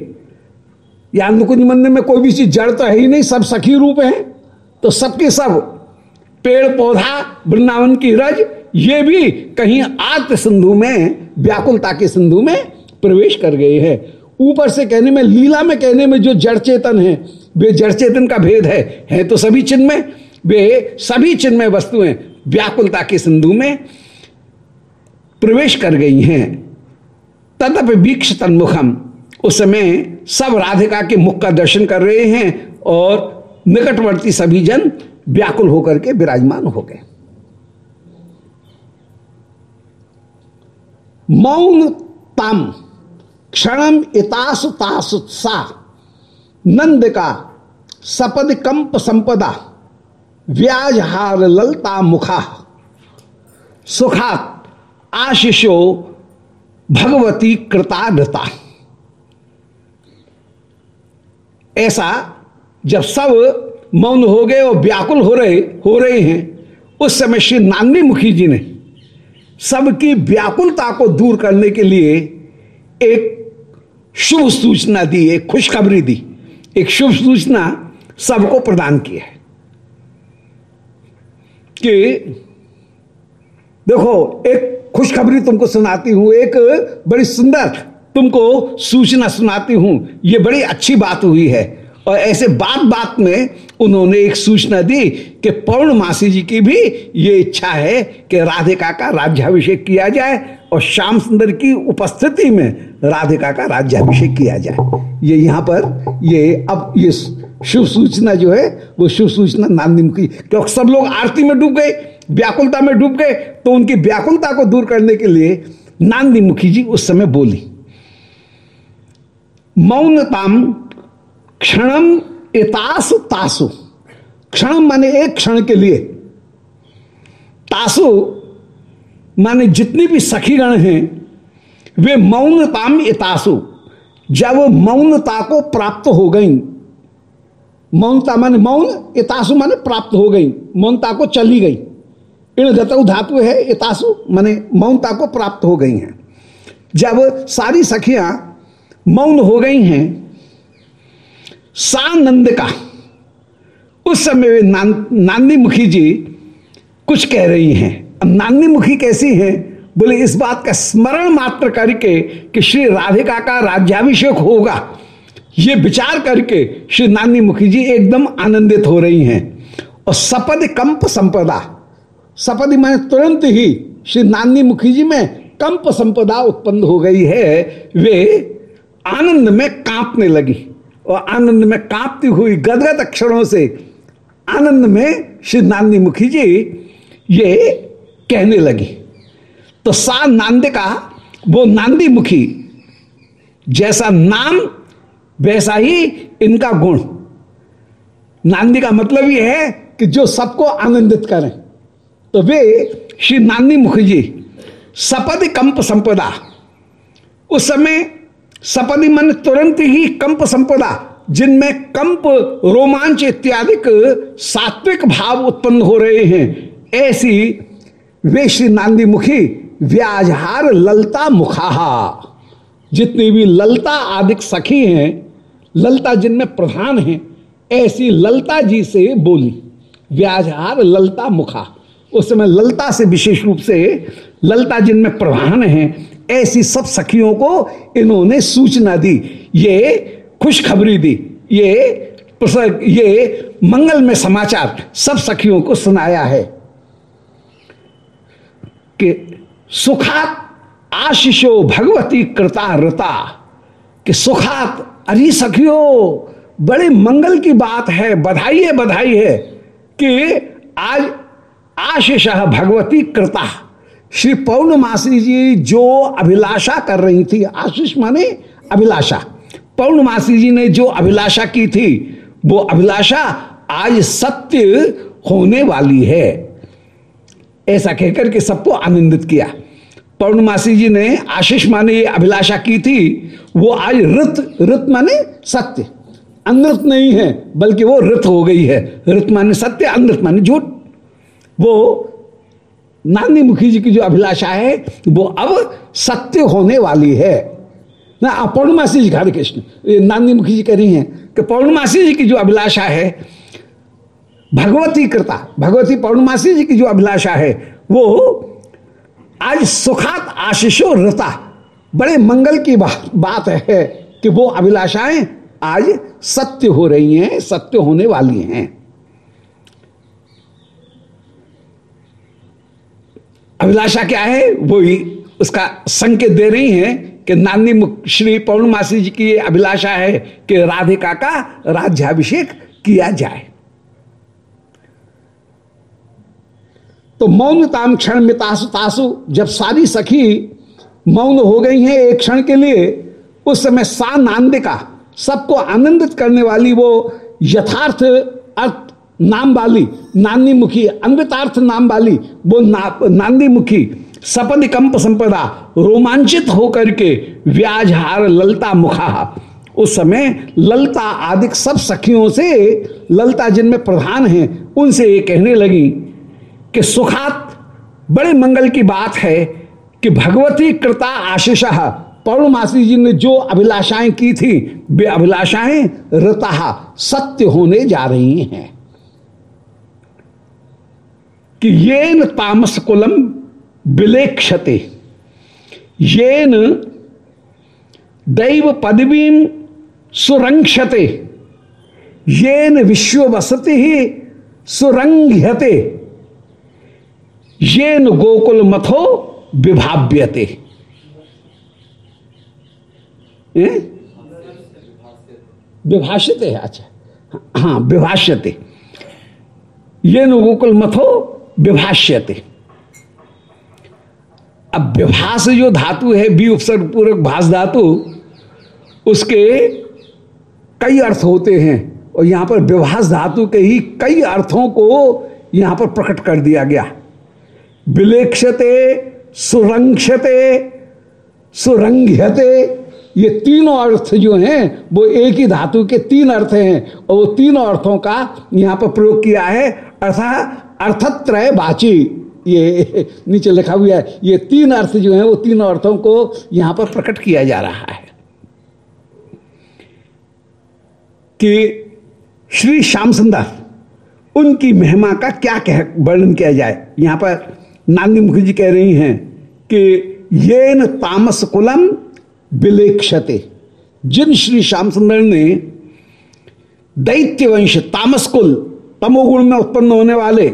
या नुकुंज मंदिर में कोई भी चीज़ जड़ तो है ही नहीं, सब सखी रूप है। तो सबके सब पेड़, पौधा, वृंदावन की रज, ये भी कहीं आर्त सिंधु में, व्याकुलता के सिंधु में प्रवेश कर गए हैं। ऊपर से कहने में, लीला में कहने में जो जड़ चेतन है, वे जड़ चेतन का भेद है। है तो सभी चिन्ह में, वे सभी चिन्मय वस्तुएँ व्याकुलता के सिंधु में प्रवेश कर गई हैं। तदप वीक्ष तन्मुखम, उस समय सब राधिका के मुख का दर्शन कर रहे हैं और निकटवर्ती सभी जन व्याकुल होकर के विराजमान हो गए। मौन तम क्षणम इतासु तासु सा नंद का सपद कंप संपदा व्याज हार ललता मुखा सुखात आशिषो भगवती कृताग्रता ऐसा जब सब मौन हो गए और व्याकुल हो रहे हो रहे हैं, उस समय श्री नांदी मुखी जी ने सबकी व्याकुलता को दूर करने के लिए एक शुभ सूचना दी, एक खुशखबरी दी, एक शुभ सूचना सबको प्रदान की है कि देखो, एक खुशखबरी तुमको सुनाती हूँ, एक बड़ी सुंदर तुमको सूचना सुनाती हूँ। ये बड़ी अच्छी बात हुई है। और ऐसे बात बात में उन्होंने एक सूचना दी कि पौर्णमासी जी की भी ये इच्छा है कि राधिका का राज्याभिषेक किया जाए और श्याम सुंदर की उपस्थिति में राधिका का राज्याभिषेक किया जाए। ये यहाँ पर ये अब ये शुभ सूचना जो है, वो शुभ सूचना नांदी की। क्योंकि सब लोग आरती में डूब गए, व्याकुलता में डूब गए तो उनकी व्याकुलता को दूर करने के लिए नांदी मुखी जी उस समय बोली। मौनताम क्षणम इतास तासु। क्षण माने एक क्षण के लिए। तासु माने जितनी भी सखीगण हैं, वे मौनताम इतासु जब वो मौनता को प्राप्त हो गई, मौनता माने मौन इतासु माने प्राप्त हो गई, मौनता को चली गई। इन गतु धातु है इतासु माने मौनता को प्राप्त हो गई हैं। जब सारी सखियाँ मौन हो गई हैं। सानंद का। उस समय वे नान, नानी मुखी जी कुछ कह रही हैं। अब नानी मुखी कैसी हैं? बोले इस बात का स्मरण मात्र करके कि श्री राधिका का राज्याभिषेक होगा। ये विचार करके श्री नानी मुखी जी एकदम आनंदित हो रही हैं। और सपद कंप संपदा। सपद माने तुरंत ही श्री नानी मुखी जी में कंप संपदा उत्पन्न हो गई है। वे आनंद में कांपने लगी और आनंद में कांपती हुई गदगद अक्षरों से आनंद में श्री नांदी मुखी जी ये कहने लगी। तो सा नांद का, वो नांदी मुखी, जैसा नाम, वैसा ही इनका गुण। नांदी का मतलब ये है कि जो सबको आनंदित करें। तो वे श्री नांदी मुखी जी, सपद कंप संपदा, उस समय सपदी मन तुरंत ही कंप संपदा, जिनमें कंप, रोमांच इत्यादि सात्विक भाव उत्पन्न हो रहे हैं। ऐसी वे श्री नांदी मुखी व्याजहार ललता मुखाहा। जितनी भी ललता आदि सखी हैं, ललता जिनमें प्रधान हैं, ऐसी ललता जी से बोली, व्याजहार ललता मुखा। उस समय ललता से विशेष रूप से ललता जिनमें प्रधान है ऐसी सब सखियों को इन्होंने सूचना दी, ये खुशखबरी दी, ये ये मंगल में समाचार सब सखियों को सुनाया है कि सुखात आशीषो भगवती कृता रता कि सुखात, अरे सखियो, बड़े मंगल की बात है, बधाई है बधाई है, कि आज आशीष भगवती कृता। श्री पौर्णमासी जी जो अभिलाषा कर रही थी, आशीष माने अभिलाषा। पौर्णमासी जी ने जो अभिलाषा की थी, वो अभिलाषा आज सत्य होने वाली है। ऐसा कहकर के सबको आनंदित किया। पौर्णमासी जी ने आशीष माने ये अभिलाषा की थी, वो आज ऋत ऋत माने सत्य। अनृत नहीं है, बल्कि वो ऋत हो गई है। ऋत माने सत्य अनृत माने झूठ। वो नानी मुखी जी की जो अभिलाषा है, वो अब सत्य होने वाली है। ना पौर्णमासी जी हरे कृष्ण नानी मुखी जी कह रही हैं कि पौर्णमासी जी की जो अभिलाषा है, भगवती कृता, भगवती पौर्णमासी जी की जो अभिलाषा है, वो आज सुखात आशीषो रता, बड़े मंगल की बात है कि वो अभिलाषाएँ आज सत्य हो रही हैं, सत्य होने वाली हैं। अभिलाषा क्या है? वो ही उसका संकेत दे रही हैं कि नानी श्री पौर्णमासी जी की अभिलाषा है कि राधिका का राज्याभिषेक किया जाए। तो मौनताम क्षण में तासु तासु, जब सारी सखी मौन हो गई हैं एक क्षण के लिए, उस समय सा नांदिका सबको आनंदित करने वाली वो यथार्थ अर्थ नाम वाली नानी मुखी अन्वितार्थ नाम वाली वो ना, नानी मुखी सपद कंप संपदा रोमांचित होकर के व्याजहार ललता मुखा। उस समय ललता आदि सब सखियों से ललता जिनमें प्रधान हैं उनसे ये कहने लगी कि सुखात बड़े मंगल की बात है कि भगवती कृता आशीष पौर्णमासी जी ने जो अभिलाषाएँ की थी वे अभिलाषाएँ रता सत्य होने जा रही हैं। कि ये न तामस कुलम विलेक्षते। येन दैव पदवी सुरंक्षते येन विश्व वसति ही सुरंघ्यते येन गोकुल मथो विभाव्यते। विभाषित है अच्छा। हाँ विभाष्यते। ये गोकुल मथो विभाष्यते अब विभास जो धातु है, बी उपसर्ग पूर्वक भाष धातु, उसके कई अर्थ होते हैं और यहाँ पर विभाष धातु के ही कई अर्थों को यहाँ पर प्रकट कर दिया गया। विलेक्षते, सुरंक्षते, सुरंघ्यते, ये तीनों अर्थ जो हैं, वो एक ही धातु के तीन अर्थ हैं और वो तीनों अर्थों का यहाँ पर प्रयोग किया है। अर्थात अर्थत्रय बाची। ये नीचे लिखा हुआ है, ये तीन अर्थ जो है, वो तीनों अर्थों को यहाँ पर प्रकट किया जा रहा है। कि श्री श्याम सुंदर, उनकी महिमा का क्या कह, वर्णन किया जाए? यहाँ पर नानी मुखर्जी कह रही हैं कि ये न तामस कुलम विलेक्षते। जिन श्री श्याम सुंदर ने दैत्य वंश तामस कुल तमोगुण में उत्पन्न होने वाले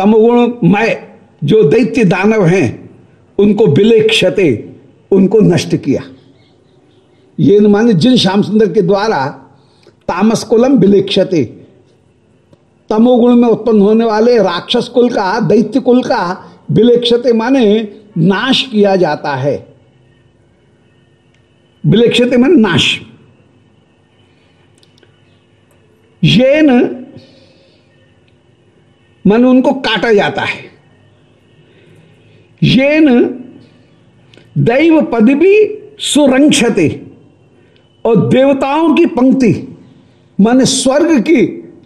तमोगुण मय जो दैत्य दानव हैं, उनको बिले क्षते उनको नष्ट किया। ये माने जिन श्याम सुंदर के द्वारा तामस कुलम विलेक्षते, तमोगुण में उत्पन्न होने वाले राक्षस कुल का दैत्य कुल का विलेक्षते माने नाश किया जाता है। विलेक्षते माने नाश। ये न मन उनको काटा जाता है। येन दैव पदवी सुरंक्षते और देवताओं की पंक्ति, मान स्वर्ग की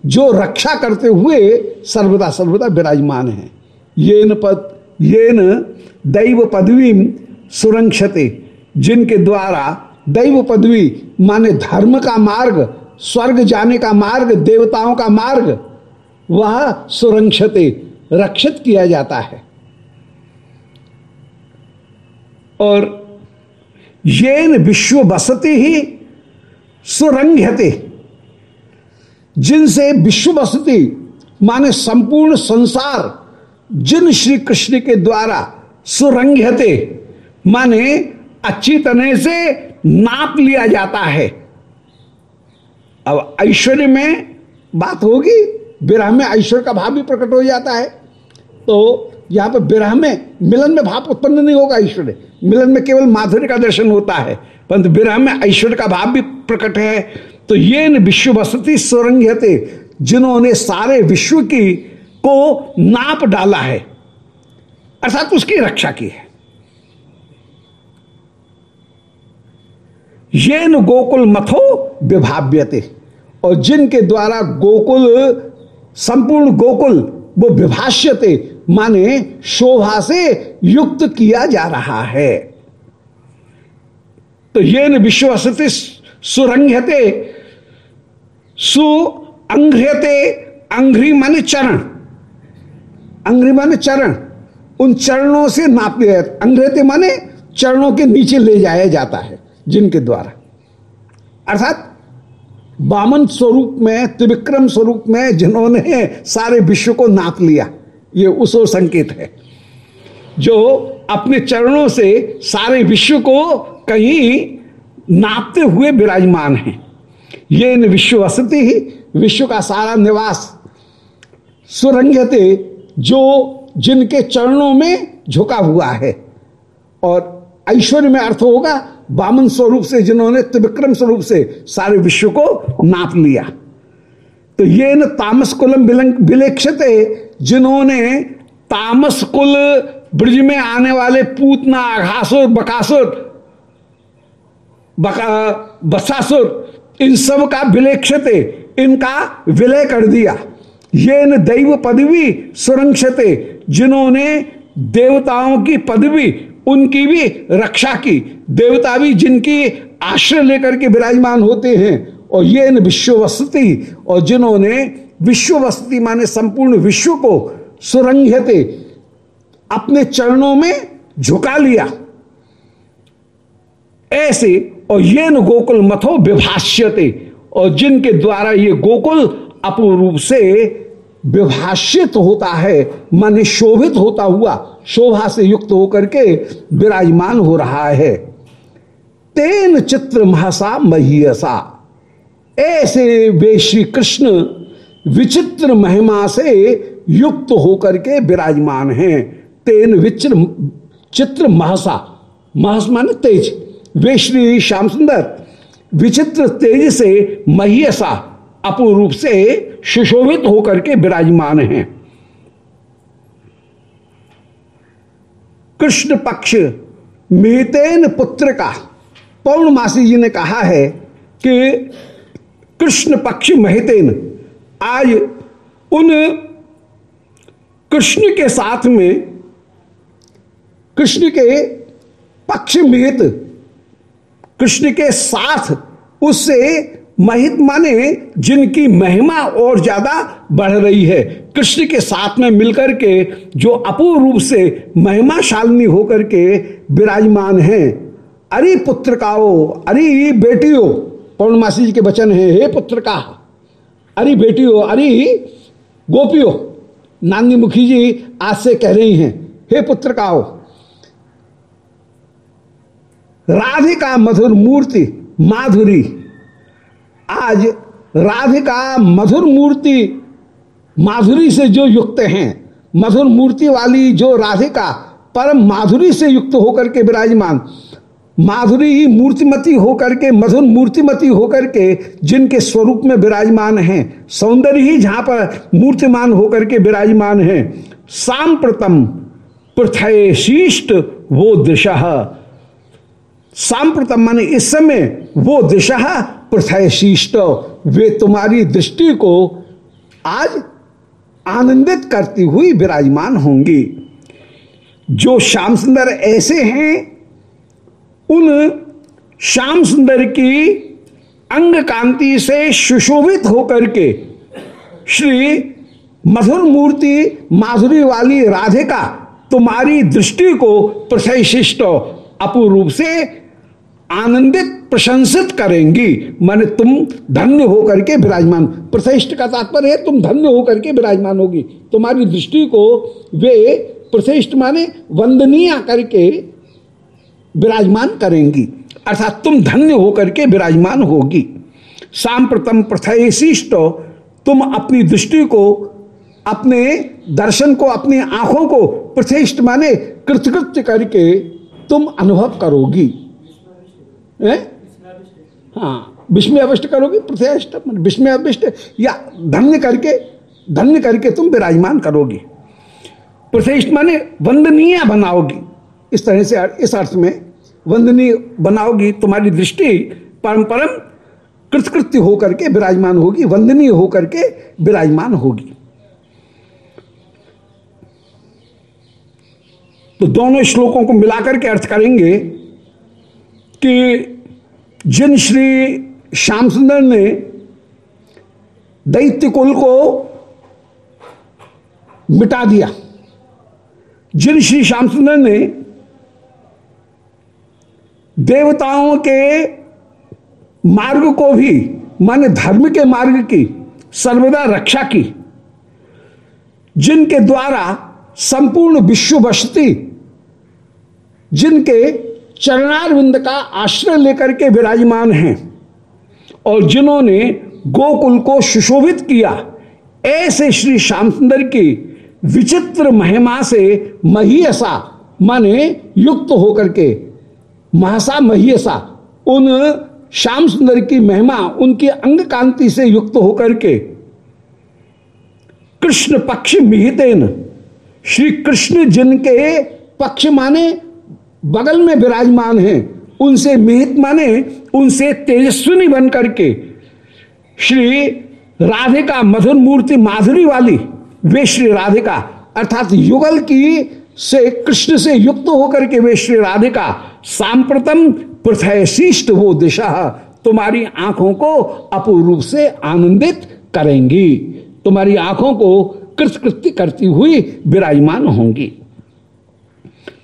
जो रक्षा करते हुए सर्वदा सर्वदा विराजमान है। ये न पद ये न दैव पदवी सुरंक्षते, जिनके द्वारा दैव पदवी माने धर्म का मार्ग, स्वर्ग जाने का मार्ग, देवताओं का मार्ग वह सुरक्षते, रक्षित किया जाता है। और ये विश्व बसती ही सुरंघ्यते। जिनसे विश्व बसती, माने संपूर्ण संसार, जिन श्री कृष्ण के द्वारा सुरंघ्यते, माने अच्छी तरह से नाप लिया जाता है। अब ऐश्वर्य में बात होगी। विरह में ऐश्वर्य का भाव भी प्रकट हो जाता है। तो यहाँ पर विरह में मिलन में भाव उत्पन्न नहीं होगा ऐश्वर्य। मिलन में केवल माधुर्य का दर्शन होता है, परंतु विरह में ऐश्वर्य का भाव भी प्रकट है। तो ये विश्व वसती सुरंगते जिन्होंने सारे विश्व की को नाप डाला है। अर्थात उसकी रक्षा की है। ये न गोकुल मथो विभाव्यते, और जिनके द्वारा गोकुल संपूर्ण गोकुल, वो विभाष्यते माने शोभा से युक्त किया जा रहा है। तो ये न विश्वसति सुरंघ्यते, सुअंघ्यते अंघ्री माने चरण। अंघ्री माने चरण, उन चरणों से नाप लिया अंग्रेते माने चरणों के नीचे ले जाया जाता है, जिनके द्वारा। अर्थात बामन स्वरूप में, त्रिविक्रम स्वरूप में जिन्होंने सारे विश्व को नाप लिया, ये उस ओर संकेत है। जो अपने चरणों से सारे विश्व को कहीं नापते हुए विराजमान हैं। ये इन विश्व वसती ही, विश्व का सारा निवास, सुरंगते जो जिनके चरणों में झुका हुआ है। और ऐश्वर्य में अर्थ होगा बामन स्वरूप से, जिन्होंने त्रिविक्रम स्वरूप से सारे विश्व को नाप लिया। तो ये न तामस कुलम विलेक्षते जिन्होंने तामस कुल ब्रज में आने वाले पूतना अघासुर बकासुर, बका, बसासुर, इन सब का विलेक्षते इनका विलय कर दिया। ये न दैव पदवी सुरक्षते जिन्होंने देवताओं की पदवी उनकी भी रक्षा की, देवता भी जिनकी आश्रय लेकर के विराजमान होते हैं। और ये न विश्व वस्ती और जिन्होंने विश्व वस्ती माने संपूर्ण विश्व को सुरंघते अपने चरणों में झुका लिया। ऐसे, और ये न गोकुल मथो विभाष्यते, और जिनके द्वारा ये गोकुल अपूर्ण रूप से विभाषित होता है, मन शोभित होता हुआ, शोभा से युक्त होकर के विराजमान हो रहा है। तेन चित्र महसा महियसा। ऐसे वे श्री कृष्ण विचित्र महिमा से युक्त होकर के विराजमान हैं। तेन विचित्र चित्र महसा, महस मान तेज। वे श्री श्याम सुंदर विचित्र तेज से महियसा, अपूर्व से सुशोभित होकर के विराजमान हैं। कृष्ण पक्ष मिहितेन पुत्र का, पौर्णमासी जी ने कहा है कि कृष्ण पक्ष महितेन आज उन कृष्ण के साथ में, कृष्ण के पक्ष मिहित कृष्ण के साथ उससे महित माने जिनकी महिमा और ज़्यादा बढ़ रही है। कृष्ण के साथ में मिलकर के जो अपूर्व रूप से महिमा शालिनी होकर के विराजमान है। अरे पुत्र का अरे बेटियों, पौर्णमासी जी के वचन है, हे पुत्र का अरे बेटियों, अरे गोपियों, नानी मुखी जी आज से कह रही हैं, हे पुत्र का राधिका मधुर मूर्ति, माधुरी आज राधिका मधुर मूर्ति, माधुरी से जो युक्त हैं, मधुर मूर्ति वाली जो राधिका परम माधुरी से युक्त होकर के विराजमान, माधुरी ही मूर्तिमती होकर के, मधुर मूर्तिमती होकर के जिनके स्वरूप में विराजमान हैं, सौंदर्य ही जहाँ पर मूर्तिमान होकर के विराजमान हैं सांप्रतम पृथय शिष्ट वो दिशा। सांप्रतम माने इस समय वो दिशा प्रथय शिष्ट वे तुम्हारी दृष्टि को आज आनंदित करती हुई विराजमान होंगी। जो श्याम सुंदर ऐसे हैं, उन श्याम सुंदर की अंग कांति से सुशोभित होकर के श्री मधुर मूर्ति माधुरी वाली राधिका तुम्हारी दृष्टि को प्रशिष्ट अपूर्व से आनंदित, प्रशंसित करेंगी। माने तुम धन्य होकर के विराजमान। प्रतिष्ठ का तात्पर्य है, तुम धन्य होकर के विराजमान होगी। तुम्हारी दृष्टि को वे प्रतिष्ठ माने वंदनीय करके विराजमान करेंगी। अर्थात तुम धन्य होकर के विराजमान होगी। सांप्रतम प्रथयशिष्ट तुम अपनी दृष्टि को, अपने दर्शन को, अपनी आँखों को प्रतिष्ठ माने कृतकृत्य करके तुम अनुभव करोगी। हाँ? विस्मय अविष्ट करोगी प्रतिष्ठ विस्मय अविष्ट या धन्य करके धन्य करके तुम विराजमान करोगे। प्रतिष्ठ माने वंदनीय बनाओगी। इस तरह से, इस अर्थ में वंदनीय बनाओगी, तुम्हारी दृष्टि परम परम कृतकृत्य होकर के विराजमान होगी, वंदनीय होकर के विराजमान होगी। तो दोनों श्लोकों को मिलाकर के अर्थ करेंगे। कि जिन श्री श्याम सुंदर ने दैत्य कुल को मिटा दिया, जिन श्री श्याम सुंदर ने देवताओं के मार्ग को भी, माने धर्म के मार्ग की सर्वदा रक्षा की, जिनके द्वारा संपूर्ण विश्व बसती, जिनके चरणारविंद का आश्रय लेकर के विराजमान हैं। और जिन्होंने गोकुल को सुशोभित किया, ऐसे श्री श्याम सुंदर की विचित्र महिमा से महियसा, माने युक्त होकर के महसा महियसा, उन श्याम सुंदर की महिमा, उनकी अंग कांति से युक्त होकर के कृष्ण पक्ष मिहितेन। श्री कृष्ण जिनके पक्ष माने बगल में विराजमान हैं। उनसे मिहित माने, उनसे तेजस्विनी बन करके। श्री राधिका मधुर मूर्ति माधुरी वाली, वे श्री राधिका, अर्थात युगल की से कृष्ण से युक्त होकर के वे श्री राधिका, सांप्रतम पृथयशिष्ट वो दिशा तुम्हारी आँखों को अपूर्व रूप से आनंदित करेंगी। तुम्हारी आँखों को कृतकृत्य करती हुई विराजमान होंगी।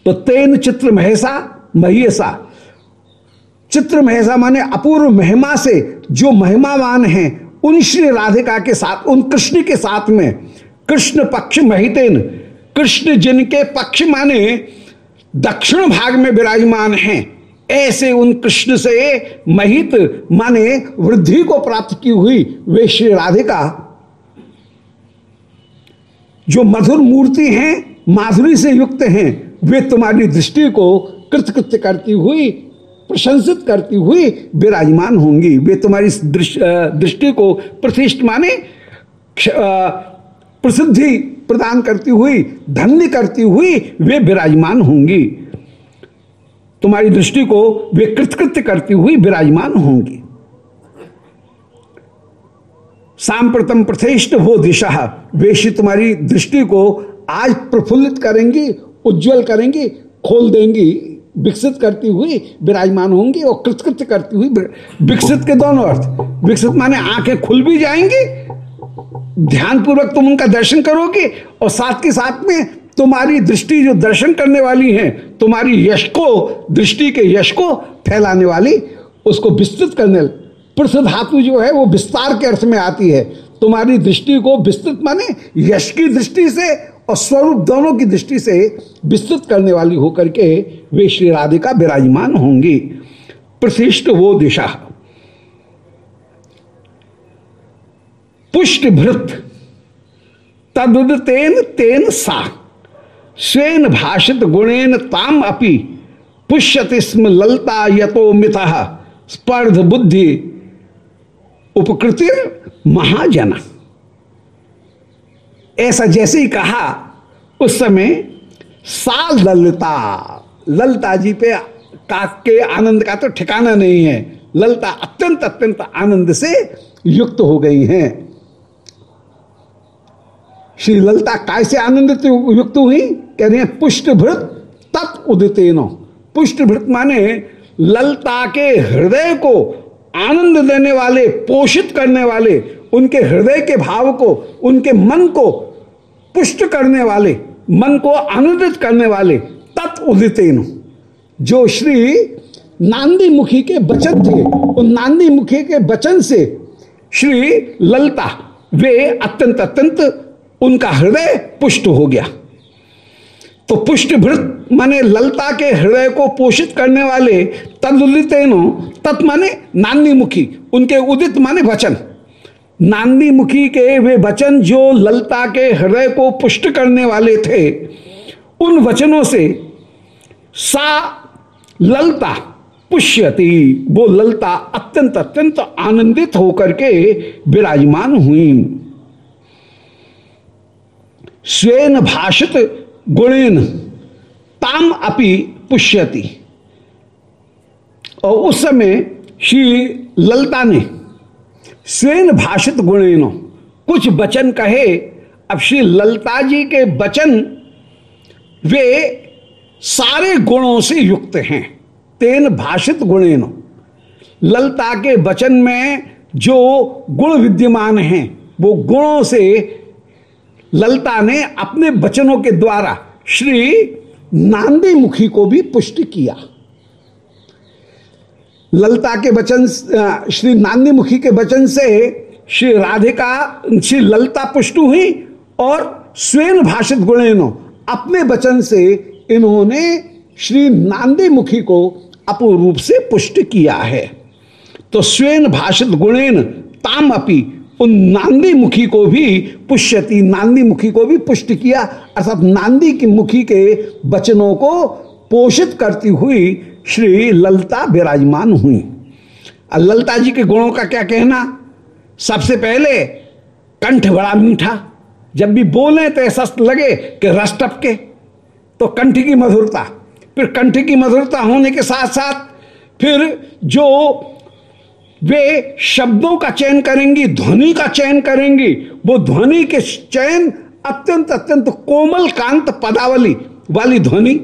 तो तेन चित्र महेशा महेशा चित्र महेशा माने अपूर्व महिमा से जो महिमावान हैं, उन श्री राधिका के साथ, उन कृष्ण के साथ में। कृष्ण पक्ष महितेन, कृष्ण जिनके पक्ष माने दक्षिण भाग में विराजमान हैं, ऐसे उन कृष्ण से महित माने वृद्धि को प्राप्त की हुई वे श्री राधिका। जो मधुर मूर्ति हैं, माधुरी से युक्त हैं वे तुम्हारी दृष्टि को कृतकृत्य करती हुई, प्रशंसित करती हुई विराजमान होंगी। वे तुम्हारी दृष्टि को प्रतिष्ठ माने प्रसिद्धि प्रदान करती हुई, धन्य करती हुई वे विराजमान होंगी। तुम्हारी दृष्टि को वे कृतकृत्य करती हुई विराजमान होंगी। सांप्रतम प्रतिष्ठ वो दिशा। वे तुम्हारी दृष्टि को आज प्रफुल्लित करेंगी उज्जवल करेंगी, खोल देंगी, विकसित करती हुई विराजमान होंगी और कृतकृत्य करती हुई विकसित के दोनों अर्थ। विकसित माने आँखें खुल भी जाएँगी ध्यान पूर्वक तुम उनका दर्शन करोगे और साथ के साथ में तुम्हारी दृष्टि जो दर्शन करने वाली है, तुम्हारी यश को, दृष्टि के यश को फैलाने वाली, उसको विस्तृत करने पृथ्व धातु जो है वो विस्तार के अर्थ में आती है। तुम्हारी दृष्टि को विस्तृत माने यश की दृष्टि से और स्वरूप दोनों की दृष्टि से विस्तृत करने वाली होकर के वे श्री राधिका विराजमान होंगी। प्रतिष्ठ वो दिशा। पुष्ट भृत तदुदतेन तेन सा। स्वेन भाषित गुणेन ताम अपि। पुष्यति स्म ललता यतो मिता। स्पर्ध बुद्धि उपकृतिर महाजना ऐसा जैसे ही कहा, उस समय साल ललता ललता जी पे काक के आनंद का तो ठिकाना नहीं है। ललता अत्यंत अत्यंत आनंद से युक्त हो गई हैं। श्री ललता काय से आनंदित युक्त हुई? कह रहे हैं, पुष्टभृत तत् उदितेनो। पुष्टभृत माने ललता के हृदय को आनंद देने वाले, पोषित करने वाले, उनके हृदय के भाव को, उनके मन को पुष्ट करने वाले, मन को आनंदित करने वाले तत् जो श्री नांदी मुखी के वचन थे, उन नांदी मुखी के वचन से श्री ललता, वे अत्यंत अत्यंत उनका हृदय पुष्ट हो गया। तो पुष्ट भृत, माने ललता के हृदय को पोषित करने वाले तदुदितेनो तत् माने नांदी मुखी उनके उदित माने वचन। नांदी मुखी के वे वचन जो ललता के हृदय को पुष्ट करने वाले थे, उन वचनों से सा ललता पुष्यति। वो ललता अत्यंत अत्यंत आनंदित होकर के विराजमान हुई। स्वेन भाषित गुणेन ताम अपि पुष्यति। और उस समय श्री ललता ने स्वेन भाषित गुणेनो कुछ वचन कहे, अब श्री ललता जी के वचन वे सारे गुणों से युक्त हैं। तेन भाषित गुणेनो ललता के वचन में जो गुण विद्यमान हैं, वो गुणों से ललता ने अपने वचनों के द्वारा श्री नांदी मुखी को भी पुष्ट किया। ललता के वचन श्री नांदी मुखी के वचन से श्री राधिका, श्री ललता पुष्ट हुई और स्वयं भाषित गुणेनो अपने वचन से इन्होंने श्री नांदी मुखी को अपूर्ण रूप से पुष्ट किया है। तो स्वयं भाषित गुणेन ताम अपी उन नांदी मुखी को भी पुष्यति नांदी मुखी को भी पुष्ट किया, अर्थात नांदी की मुखी के वचनों को पोषित करती हुई श्री ललता विराजमान हुई। ललता जी के गुणों का क्या कहना? सबसे पहले कंठ बड़ा मीठा। जब भी बोले तो ऐसा लगे कि रस टपके। तो कंठ की मधुरता। फिर कंठ की मधुरता होने के साथ साथ फिर जो वे शब्दों का चयन करेंगी, ध्वनि का चयन करेंगी, वो ध्वनि के चयन अत्यंत अत्यंत कोमल कांत पदावली वाली ध्वनि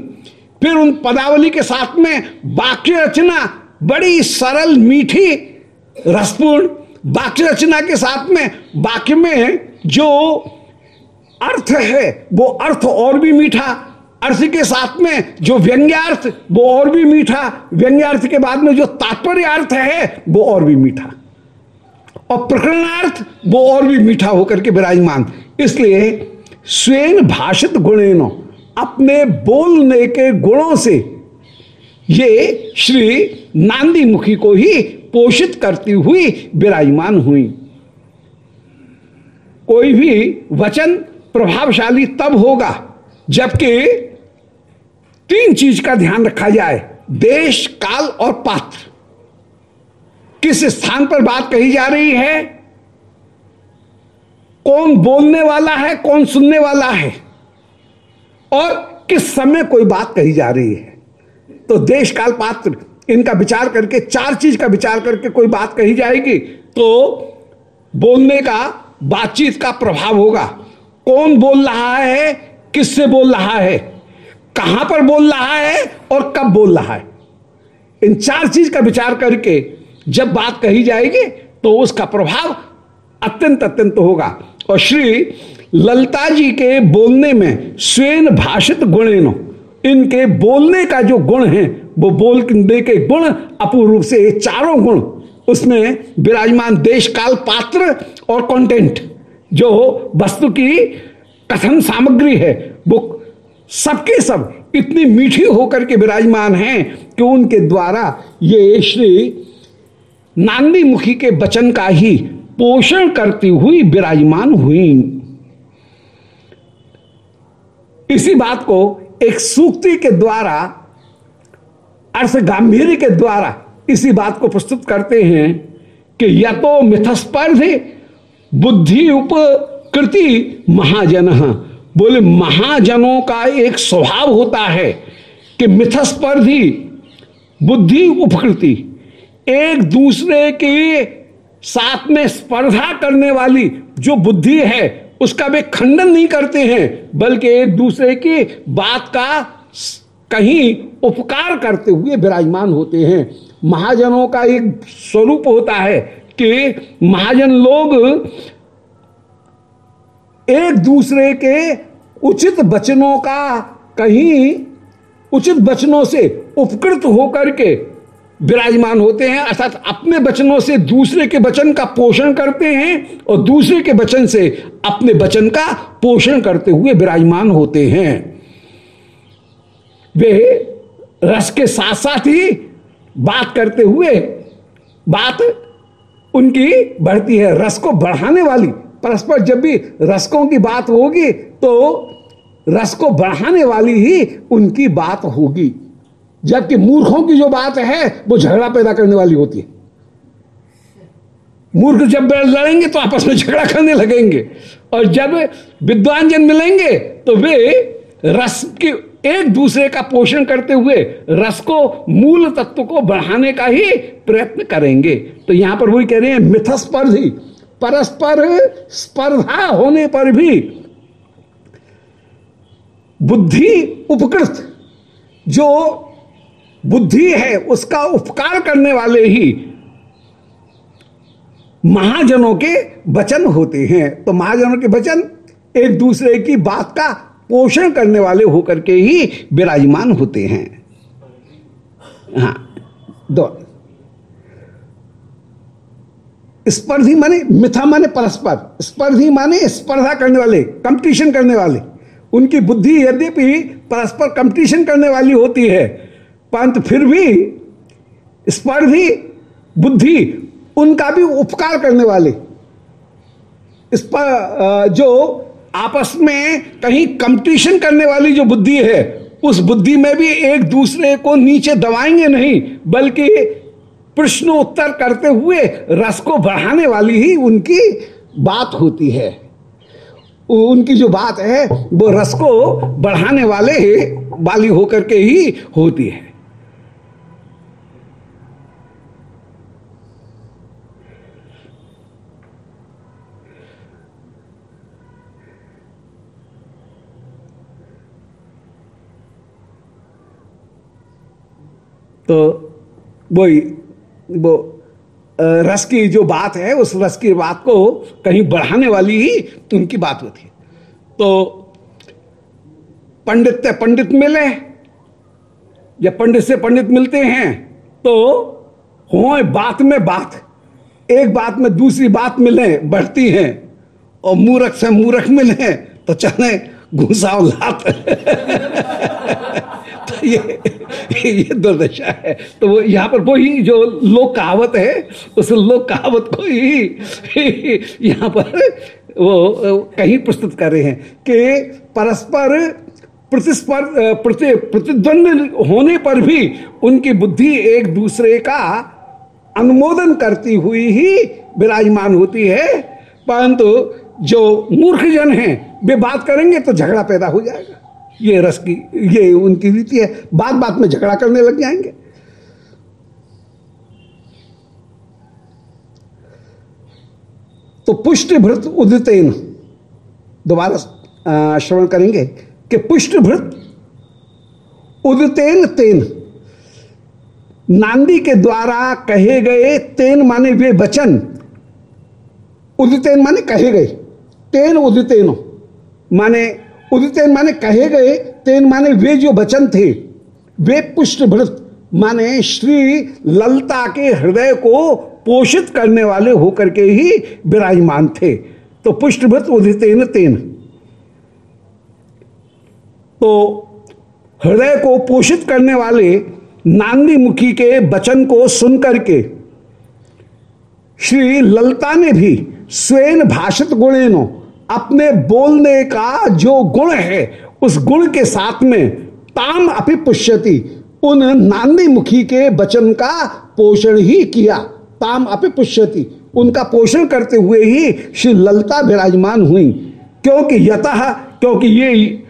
फिर उन पदावली के साथ में वाक्य रचना बड़ी सरल, मीठी, रसपूर्ण वाक्य रचना के साथ में वाक्य में जो अर्थ है, वो अर्थ और भी मीठा। अर्थ के साथ में जो व्यंग्यार्थ, वो और भी मीठा। व्यंग्यार्थ के बाद में जो तात्पर्य अर्थ है, वो और भी मीठा। और प्रकरणार्थ, वो और भी मीठा होकर के विराजमान। इसलिए स्वयं भाषित गुणेनो। अपने बोलने के गुणों से। ये श्री नांदी मुखी को ही पोषित करती हुई विराजमान हुई। कोई भी वचन प्रभावशाली तब होगा जबकि तीन चीज़ का ध्यान रखा जाए, देश, काल और पात्र। किस स्थान पर बात कही जा रही है? कौन बोलने वाला है, कौन सुनने वाला है? और किस समय कोई बात कही जा रही है? तो देश काल पात्र, इनका विचार करके, चार चीज़ का विचार करके कोई बात कही जाएगी तो बोलने का, बातचीत का प्रभाव होगा। कौन बोल रहा है, किससे बोल रहा है, कहाँ पर बोल रहा है और कब बोल रहा है? इन चार चीज़ का विचार करके जब बात कही जाएगी तो उसका प्रभाव अत्यंत अत्यंत होगा। और श्री ललता जी के बोलने में स्वयं भाषित गुणेनो इनके बोलने का जो गुण है, वो बोलने के गुण अपूर्व रूप से चारों गुण। उसमें विराजमान देश काल पात्र और कंटेंट जो वस्तु की कथन सामग्री है, वो सबके सब इतनी मीठी होकर के विराजमान हैं कि उनके द्वारा ये श्री नांदी मुखी के वचन का ही पोषण करती हुई विराजमान हुई। इसी बात को एक सूक्ति के द्वारा अर्थ गांधीर्य के द्वारा इसी बात को प्रस्तुत करते हैं कि या तो मिथस्पर्धि बुद्धि उपकृति महाजन। बोले, महाजनों का एक स्वभाव होता है कि मिथस्पर्धी बुद्धि उपकृति एक दूसरे के साथ में स्पर्धा करने वाली जो बुद्धि है उसका वे खंडन नहीं करते हैं, बल्कि एक दूसरे की बात का कहीं उपकार करते हुए विराजमान होते हैं। महाजनों का एक स्वरूप होता है कि महाजन लोग एक दूसरे के उचित वचनों का कहीं, उचित वचनों से उपकृत होकर के विराजमान होते हैं, अर्थात अपने वचनों से दूसरे के वचन का पोषण करते हैं और दूसरे के वचन से अपने वचन का पोषण करते हुए विराजमान होते हैं। वे रस के साथ साथ ही बात करते हुए, बात उनकी बढ़ती है, रस को बढ़ाने वाली। परस्पर जब भी रसकों की बात होगी तो रस को बढ़ाने वाली ही उनकी बात होगी। जबकि मूर्खों की जो बात है, वो झगड़ा पैदा करने वाली होती है। मूर्ख जब लड़ेंगे तो आपस में झगड़ा करने लगेंगे। और जब विद्वान जन मिलेंगे तो वे रस की एक दूसरे का पोषण करते हुए रस को, मूल तत्व को बढ़ाने का ही प्रयत्न करेंगे। तो यहाँ पर वही कह रहे हैं, मिथस्पर्धी। परस्पर स्पर्धा होने पर भी बुद्धि उपकृत, जो बुद्धि है, उसका उपकार करने वाले ही महाजनों के वचन होते हैं। तो महाजनों के वचन एक दूसरे की बात का पोषण करने वाले होकर के ही विराजमान होते हैं। हाँ दो। स्पर्धी माने मिथा माने परस्पर। स्पर्धी माने स्पर्धा करने वाले, कंपटीशन करने वाले। उनकी बुद्धि यद्यपि परस्पर कंपटीशन करने वाली होती है परंतु फिर भी स्पर्धी, बुद्धि, उनका भी उपकार करने वाले। इस पर जो आपस में कहीं कंपटीशन करने वाली जो बुद्धि है, उस बुद्धि में भी एक दूसरे को नीचे दबाएँगे नहीं, बल्कि प्रश्न उत्तर करते हुए रस को बढ़ाने वाली ही उनकी बात होती है। उनकी जो बात है, वो रस को बढ़ाने वाले वाली होकर के ही होती है। तो वही, वो रस की जो बात है, उस रस की बात को कहीं बढ़ाने वाली ही उनकी बात होती तो पंडित से पंडित मिले जब पंडित से पंडित मिलते हैं तो हो बात में बात, एक बात में दूसरी बात मिले, बढ़ती हैं, और मूरख से मूरख मिले तो चले घुसाओ लात। ये ये दुर्दशा है। तो वो यहाँ पर वही जो लोक कहावत है, उस लोक कहावत को ही यहाँ पर वो कहीं प्रस्तुत कर रहे हैं कि परस्पर प्रतिस्पर्ध प्रति, प्रतिद्वंद होने पर भी उनकी बुद्धि एक दूसरे का अनुमोदन करती हुई ही विराजमान होती है। परंतु जो मूर्ख जन हैं, वे बात करेंगे तो झगड़ा पैदा हो जाएगा। ये रस की, ये उनकी रीति है। बात बात में झगड़ा करने लग जाएँगे। तो पुष्ट भृत उदितेन। दोबारा श्रवण करेंगे कि पुष्ट भृत उदितेन तेन। नांदी के द्वारा कहे गए तेन माने वे वचन। उदितेन माने कहे गए। तेन उदितेन माने उदितेन माने कहे गए, तेन माने वे जो वचन थे, वे पुष्टभृत माने श्री ललता के हृदय को पोषित करने वाले होकर के ही विराजमान थे। तो पुष्टभृत उदितेन तेन। तो हृदय को पोषित करने वाले नांदी मुखी के वचन को सुनकर के श्री ललता ने भी स्वयं भाषित गुणेनो अपने बोलने का जो गुण है, उस गुण के साथ में ताम अपि पुष्यति उन नांदी मुखी के वचन का पोषण ही किया, ताम अपि पुष्यति उनका पोषण करते हुए ही श्री ललता विराजमान हुई। क्योंकि यतः, क्योंकि ये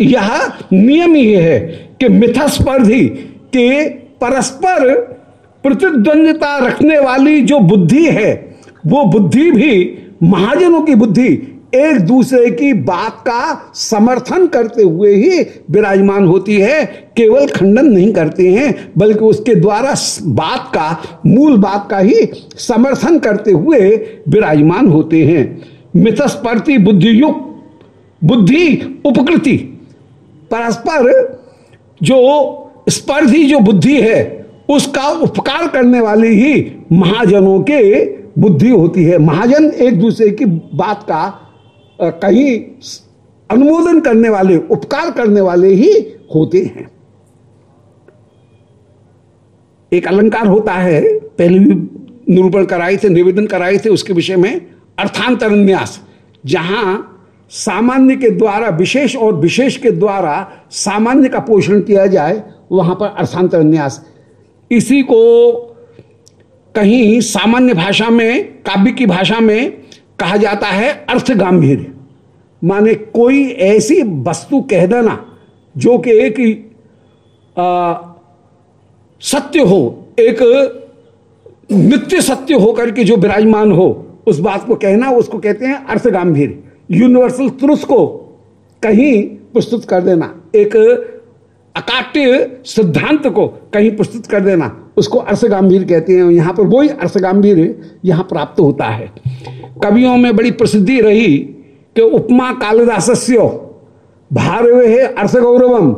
यह नियम ही है कि मिथस्पर्धी के परस्पर प्रतिद्वंदता रखने वाली जो बुद्धि है, वो बुद्धि भी महाजनों की बुद्धि एक दूसरे की बात का समर्थन करते हुए ही विराजमान होती है, केवल खंडन नहीं करते हैं, बल्कि उसके द्वारा बात का, मूल बात का ही समर्थन करते हुए विराजमान होते हैं। मिथस्पर्ति बुद्धियुक्त बुद्धि उपकृति। परस्पर जो स्पर्धी जो बुद्धि है, उसका उपकार करने वाली ही महाजनों के बुद्धि होती है। महाजन एक दूसरे की बात का कहीं अनुमोदन करने वाले, उपकार करने वाले ही होते हैं। एक अलंकार होता है, पहले भी निरूपण कराए थे, निवेदन कराए थे, उसके विषय में अर्थांतर न्यास जहाँ सामान्य के द्वारा, विशेष और विशेष के द्वारा सामान्य का पोषण किया जाए, वहाँ पर अर्थांतर न्यास इसी को कहीं सामान्य भाषा में, काव्य की भाषा में कहा जाता है अर्थ गंभीर माने कोई ऐसी वस्तु कह देना जो कि एक सत्य हो, एक नित्य सत्य होकर के जो विराजमान हो, उस बात को कहना, उसको कहते हैं अर्थ गंभीर यूनिवर्सल ट्रुथ को कहीं प्रस्तुत कर देना, एक अकाट्य सिद्धांत को कहीं प्रस्तुत कर देना, उसको अर्थ गंभीर कहते हैं। यहाँ पर वही अर्थ गंभीर यहाँ प्राप्त होता है। कवियों में बड़ी प्रसिद्धि रही कि उपमा कालिदासस्य, भारवे अर्थ गौरवम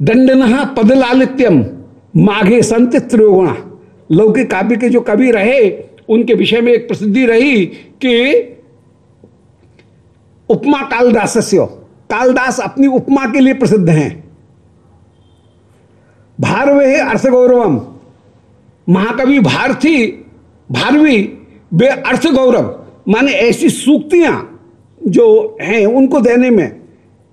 दंडन पदलालित्यम, माघे संत त्रिगुणा लौकिक काव्य के जो कवि रहे, उनके विषय में एक प्रसिद्धि रही कि उपमा कालिदासस्य, कालिदास अपनी उपमा के लिए प्रसिद्ध हैं। भारवे है अर्थ गौरवम महाकवि भारती, भारवी वे अर्थ गौरव, माने ऐसी सूक्तियाँ जो हैं उनको देने में,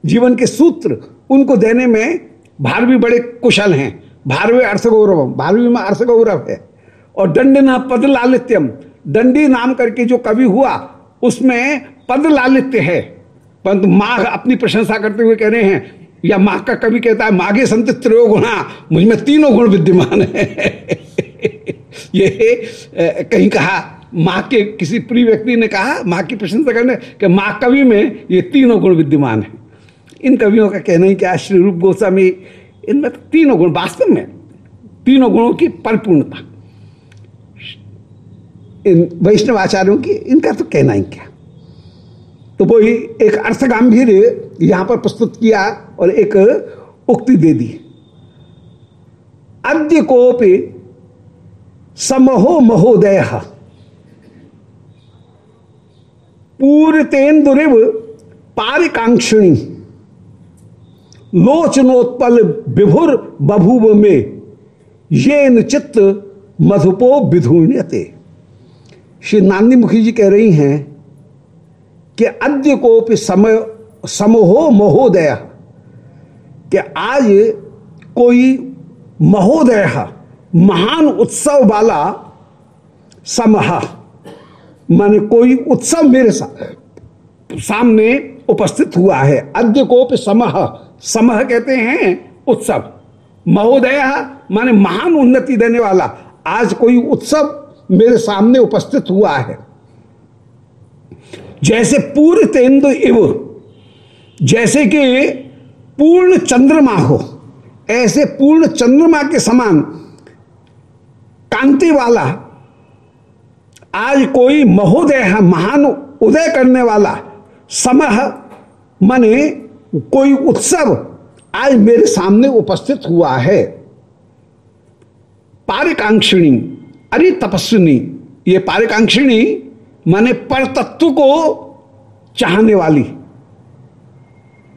जीवन के सूत्र उनको देने में भारवी बड़े कुशल हैं। भारवी अर्थ गौरव, भारवी में अर्थ गौरव है। और दंड न पद लालित्यम, दंडी नाम करके जो कवि हुआ, उसमें पद लालित्य है। परंतु माघ अपनी प्रशंसा करते हुए कह रहे हैं, या माघ का कवि कहता है, माघे संत त्रयो गुणा, मुझमें तीनों गुण विद्यमान है। ये कहीं कहा माँ के किसी प्रिय व्यक्ति ने कहा, माँ की प्रशंसा करने कि, माँ कवि में ये तीनों गुण विद्यमान है। इन कवियों का कहना ही क्या श्री रूप गोस्वामी, इनमें तो तीनों गुण वास्तव में, तीनों गुणों की परिपूर्णता। इन वैष्णव आचार्यों की, इनका तो कहना ही क्या? तो वही एक अर्थ गंभीर यहाँ पर प्रस्तुत किया और एक उक्ति दे दी। अद्य कोपि समहो महोदय पूर्तेन्दुरिव पारिकांक्षिणी लोचनोत्पल विभुर बभुव में ये चित्त मधुपो विधुण्यते श्री नांदी मुखी जी कह रही हैं कि अद्य को समय, समोहो महोदय, कि आज कोई महोदय, महान उत्सव वाला समह माने कोई उत्सव मेरे सा, सामने उपस्थित हुआ है। अद्य कोप समह समह कहते हैं उत्सव। महोदय माने महान उन्नति देने वाला आज कोई उत्सव मेरे सामने उपस्थित हुआ है। जैसे पूर्ण तेंदु इव जैसे कि पूर्ण चंद्रमा हो ऐसे पूर्ण चंद्रमा के समान कांति वाला आज कोई महोदय है, महान उदय करने वाला समह मने कोई उत्सव आज मेरे सामने उपस्थित हुआ है। पारिकांक्षिणी, अरे तपस्विनी, ये पारिकांक्षिणी माने पर तत्व को चाहने वाली,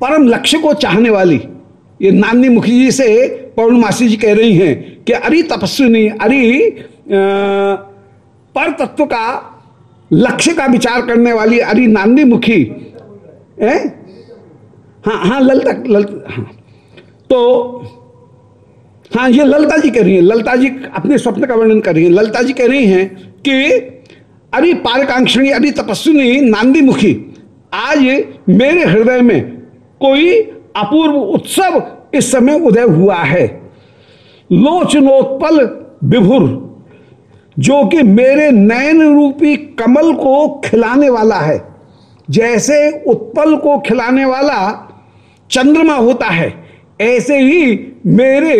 परम लक्ष्य को चाहने वाली। ये नानी मुखी जी से पौर्णमासी जी कह रही हैं कि अरे तपस्विनी, अरे पर तत्व का लक्ष्य का विचार करने वाली अरे नांदी मुखी, है? हाँ हाँ ललता ललता हाँ। तो हाँ ये ललता जी कह रही हैं, ललता जी अपने स्वप्न का वर्णन कर रही हैं। ललता जी कह रही हैं कि, अरे पारकांक्षणी, अरे तपस्विनी नांदी मुखी, आज मेरे हृदय में कोई अपूर्व उत्सव इस समय उदय हुआ है। लोचनोत्पल विभुर जो कि मेरे नयन रूपी कमल को खिलाने वाला है। जैसे उत्पल को खिलाने वाला चंद्रमा होता है, ऐसे ही मेरे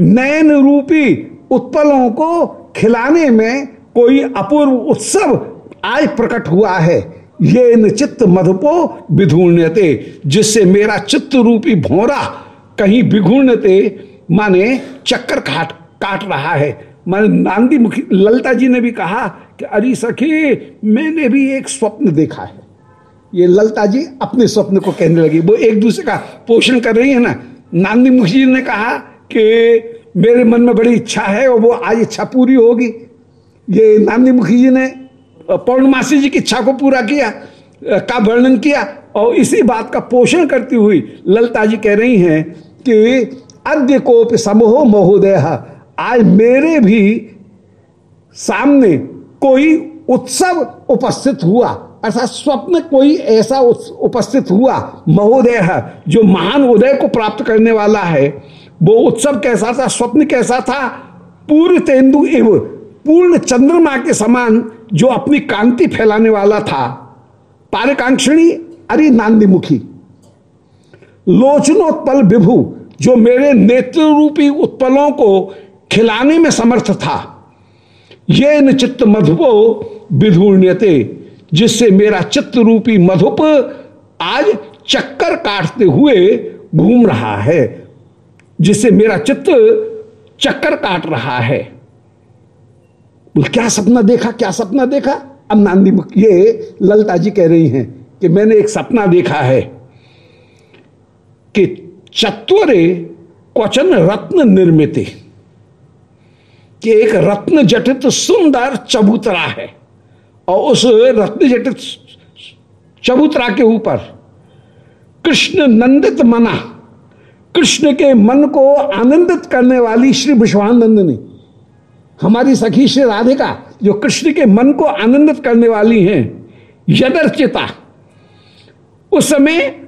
नयन रूपी उत्पलों को खिलाने में कोई अपूर्व उत्सव आज प्रकट हुआ है। ये न चित्त मधुपो विधूर्णते जिससे मेरा चित्त रूपी भोरा कहीं विघूर्णते, माने चक्कर काट काट रहा है। माने नांदी मुखी ललता जी ने भी कहा कि, अरे सखी, मैंने भी एक स्वप्न देखा है। ये ललता जी अपने स्वप्न को कहने लगी। वो एक दूसरे का पोषण कर रही है ना। नांदी मुखी जी ने कहा कि, मेरे मन में बड़ी इच्छा है और वो आज इच्छा पूरी होगी। ये नांदी मुखी जी ने पौर्णमासी जी की इच्छा को पूरा किया का वर्णन किया और इसी बात का पोषण करती हुई ललता जी कह रही हैं कि अद्य कोप समूह महोदय। आज मेरे भी सामने कोई उत्सव उपस्थित हुआ, अर्थात स्वप्न कोई ऐसा उपस्थित हुआ, महोदय है, जो महान उदय को प्राप्त करने वाला है, वो उत्सव कैसा था, स्वप्न कैसा था? पूर्ण तेंदु एव, पूर्ण चंद्रमा के समान जो अपनी कांति फैलाने वाला था। पारकांक्षणी अरे नांदीमुखी, लोचनोत्पल विभु, जो मेरे नेत्र रूपी उत्पलों को खिलाने में समर्थ था। ये न चित्त मधुपो विधूर्ण्यते, जिससे मेरा चित्त रूपी मधुप आज चक्कर काटते हुए घूम रहा है, जिससे मेरा चित्त चक्कर काट रहा है। क्या सपना देखा, क्या सपना देखा? अब नांदी ये ललता जी कह रही हैं कि मैंने एक सपना देखा है कि चतुरे क्वचन रत्न निर्मित। कि एक रत्न जटित सुंदर चबूतरा है। और उस रत्न जटित चबूतरा के ऊपर कृष्ण नंदित मना, कृष्ण के मन को आनंदित करने वाली श्री विश्वानंदिनी, हमारी सखी श्री राधिका, जो कृष्ण के मन को आनंदित करने वाली हैं, यदर्चिता। उस समय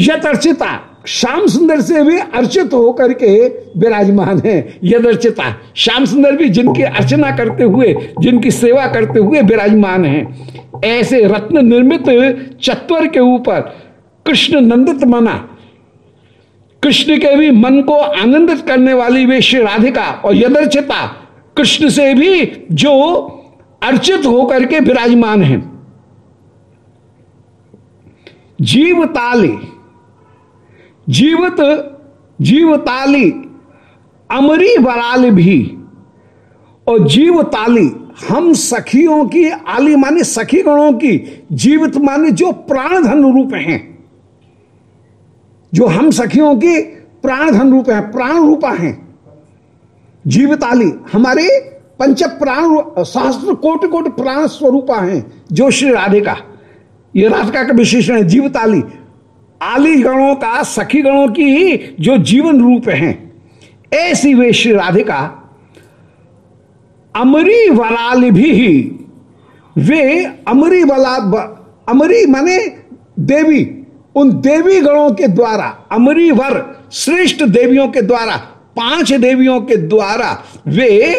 यदर्चिता श्याम सुंदर से भी अर्चित होकर के विराजमान है, यदर्चिता। श्याम सुंदर भी जिनकी अर्चना करते हुए, जिनकी सेवा करते हुए विराजमान है। ऐसे रत्न निर्मित चत्वर के ऊपर कृष्ण नंदित मना। कृष्ण के भी मन को आनंदित करने वाली वे श्री राधिका और यदर्चिता कृष्ण से भी जो अर्चित होकर के विराजमान है। जीवताली जीवत, जीवताली, अमरी बराल भी। और जीवताली, हम सखियों की, आली माने सखी गणों की, जीवित माने जो प्राण धन रूप हैं। जो हम सखियों की प्राण धन रूप है, प्राण रूपा हैं। जीविताली, हमारे पंच प्राण सहस्त्र कोटि कोटि प्राण स्वरूपा हैं, जो श्री राधिका। ये राधिका का विशेषण है, जीवताली आली गणों का सखी गणों की जो जीवन रूप हैं। ऐसी वे श्री राधिका, अमरी वराल भी वे अमरी वला, अमरी माने देवी, उन देवी गणों के द्वारा, अमरी वर, श्रेष्ठ देवियों के द्वारा, पाँच देवियों के द्वारा वे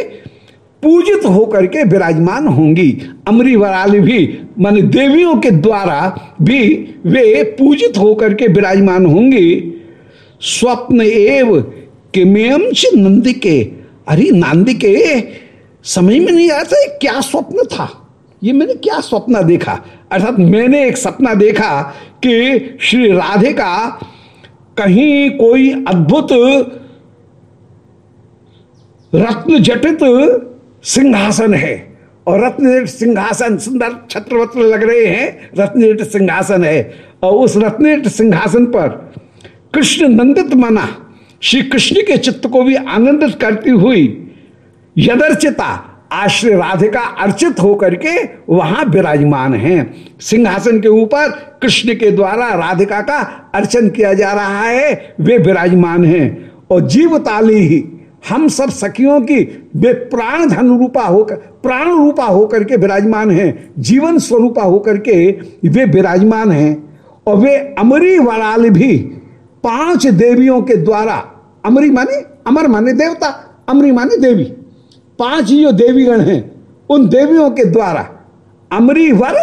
पूजित होकर के विराजमान होंगी। अमरी वराली भी, मान देवियों के द्वारा भी वे पूजित होकर के विराजमान होंगी। स्वप्न एव किमेम नंदिके, अरे नांदिके, समझ में नहीं आता क्या स्वप्न था? ये मैंने क्या स्वप्न देखा? अर्थात मैंने एक सपना देखा कि श्री राधे का कहीं कोई अद्भुत रत्न जटित सिंहासन है और रत्न सिंहासन सुंदर छत्रवत्र लग रहे हैं रत्न सिंहासन है। और उस रत्न सिंहासन पर कृष्ण नंदित मना, श्री कृष्ण के चित्त को भी आनंदित करती हुई यदर्चिता आश्रय राधिका अर्चित होकर के वहाँ विराजमान हैं। सिंहासन के ऊपर कृष्ण के द्वारा राधिका का अर्चन किया जा रहा है, वे विराजमान हैं। और जीवताली ही हम सब सखियों की वे प्राण धन रूपा होकर, प्राण रूपा होकर के विराजमान हैं, जीवन स्वरूपा होकर के वे विराजमान हैं, और वे अमरी वराल भी पाँच देवियों के द्वारा, अमरी माने, अमर माने देवता, अमरी माने देवी, पाँच जो देवीगण हैं, उन देवियों के द्वारा अमरी वर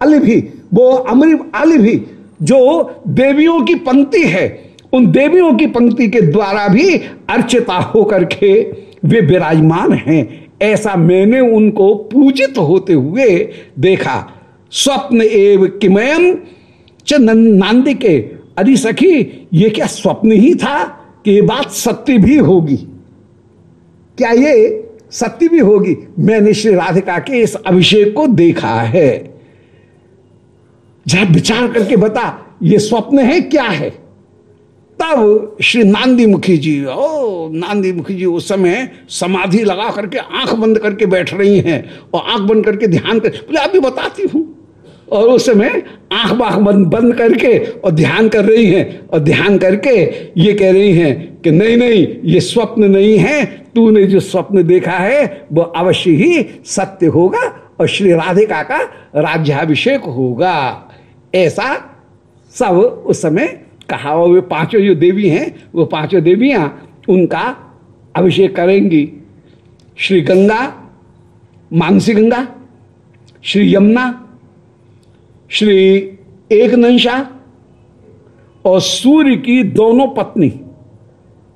भी, वो अमरी भी जो देवियों की पंक्ति है उन देवियों की पंक्ति के द्वारा भी अर्चिता होकर के वे विराजमान हैं। ऐसा मैंने उनको पूजित होते हुए देखा। स्वप्न एव किमयम। च नांदी के, अरे सखी, ये क्या स्वप्न ही था कि ये बात सत्य भी होगी? क्या ये सत्य भी होगी? मैंने श्री राधिका के इस अभिषेक को देखा है। जरा विचार करके बता, ये स्वप्न है, क्या है? तब श्री नांदी मुखी जी, ओ, नांदी मुखी जी, उस समय समाधि लगा करके आँख बंद करके बैठ रही हैं और आँख बंद करके ध्यान कर, बोले, अभी बताती हूँ। और उस समय आँख बाख बंद बंद करके और ध्यान कर रही हैं और ध्यान करके ये कह रही हैं कि नहीं नहीं, ये स्वप्न नहीं है, तूने जो स्वप्न देखा है, वो अवश्य ही सत्य होगा और श्री राधिका का राज्याभिषेक होगा। ऐसा सब उस समय कहा वे पाँचों जो देवी हैं, वो पाँचों देवियाँ उनका अभिषेक करेंगी। श्री गंगा, मानसी गंगा, श्री यमुना, श्री एक नंशा और सूर्य की दोनों पत्नी,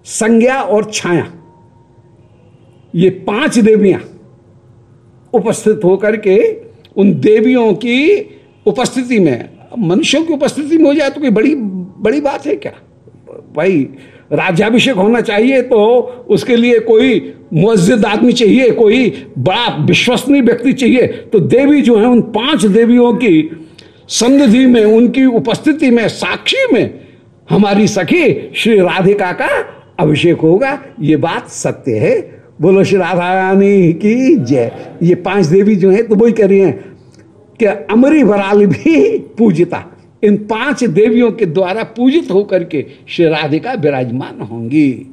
संज्ञा और छाया, ये पाँच देवियाँ उपस्थित होकर के उन देवियों की उपस्थिति में मनुष्यों की उपस्थिति में हो जाए तो कोई बड़ी बड़ी बात है क्या? भाई, राज्याभिषेक होना चाहिए तो उसके लिए कोई मस्जिद आदमी चाहिए, कोई बड़ा विश्वसनीय व्यक्ति चाहिए। तो देवी जो है, उन पाँच देवियों की सन्निधि में, उनकी उपस्थिति में, साक्षी में हमारी सखी श्री राधिका का अभिषेक होगा। ये बात सत्य है। बोलो श्री राधा रानी की जय। ये पाँच देवी जो है तो वही कह रही हैं कि अमरी बराल भी पूजिता। इन पाँच देवियों के द्वारा पूजित होकर के श्री राधिका विराजमान होंगी।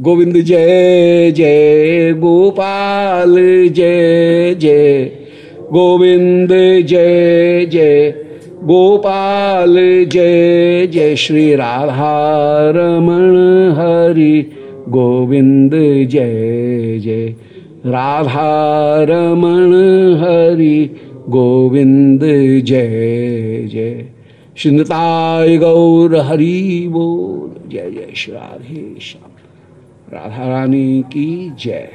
गोविंद जय जय गोपाल, जय जय गोविंद, जय जय गोपाल, जय जय श्री राधा रमण हरि। गोविंद जय जय राधा रमण हरि। गोविंद जय जय। सिंधताय गौर हरि बोल। जय जय। श्री राधे, श्याम। राधा रानी की जय।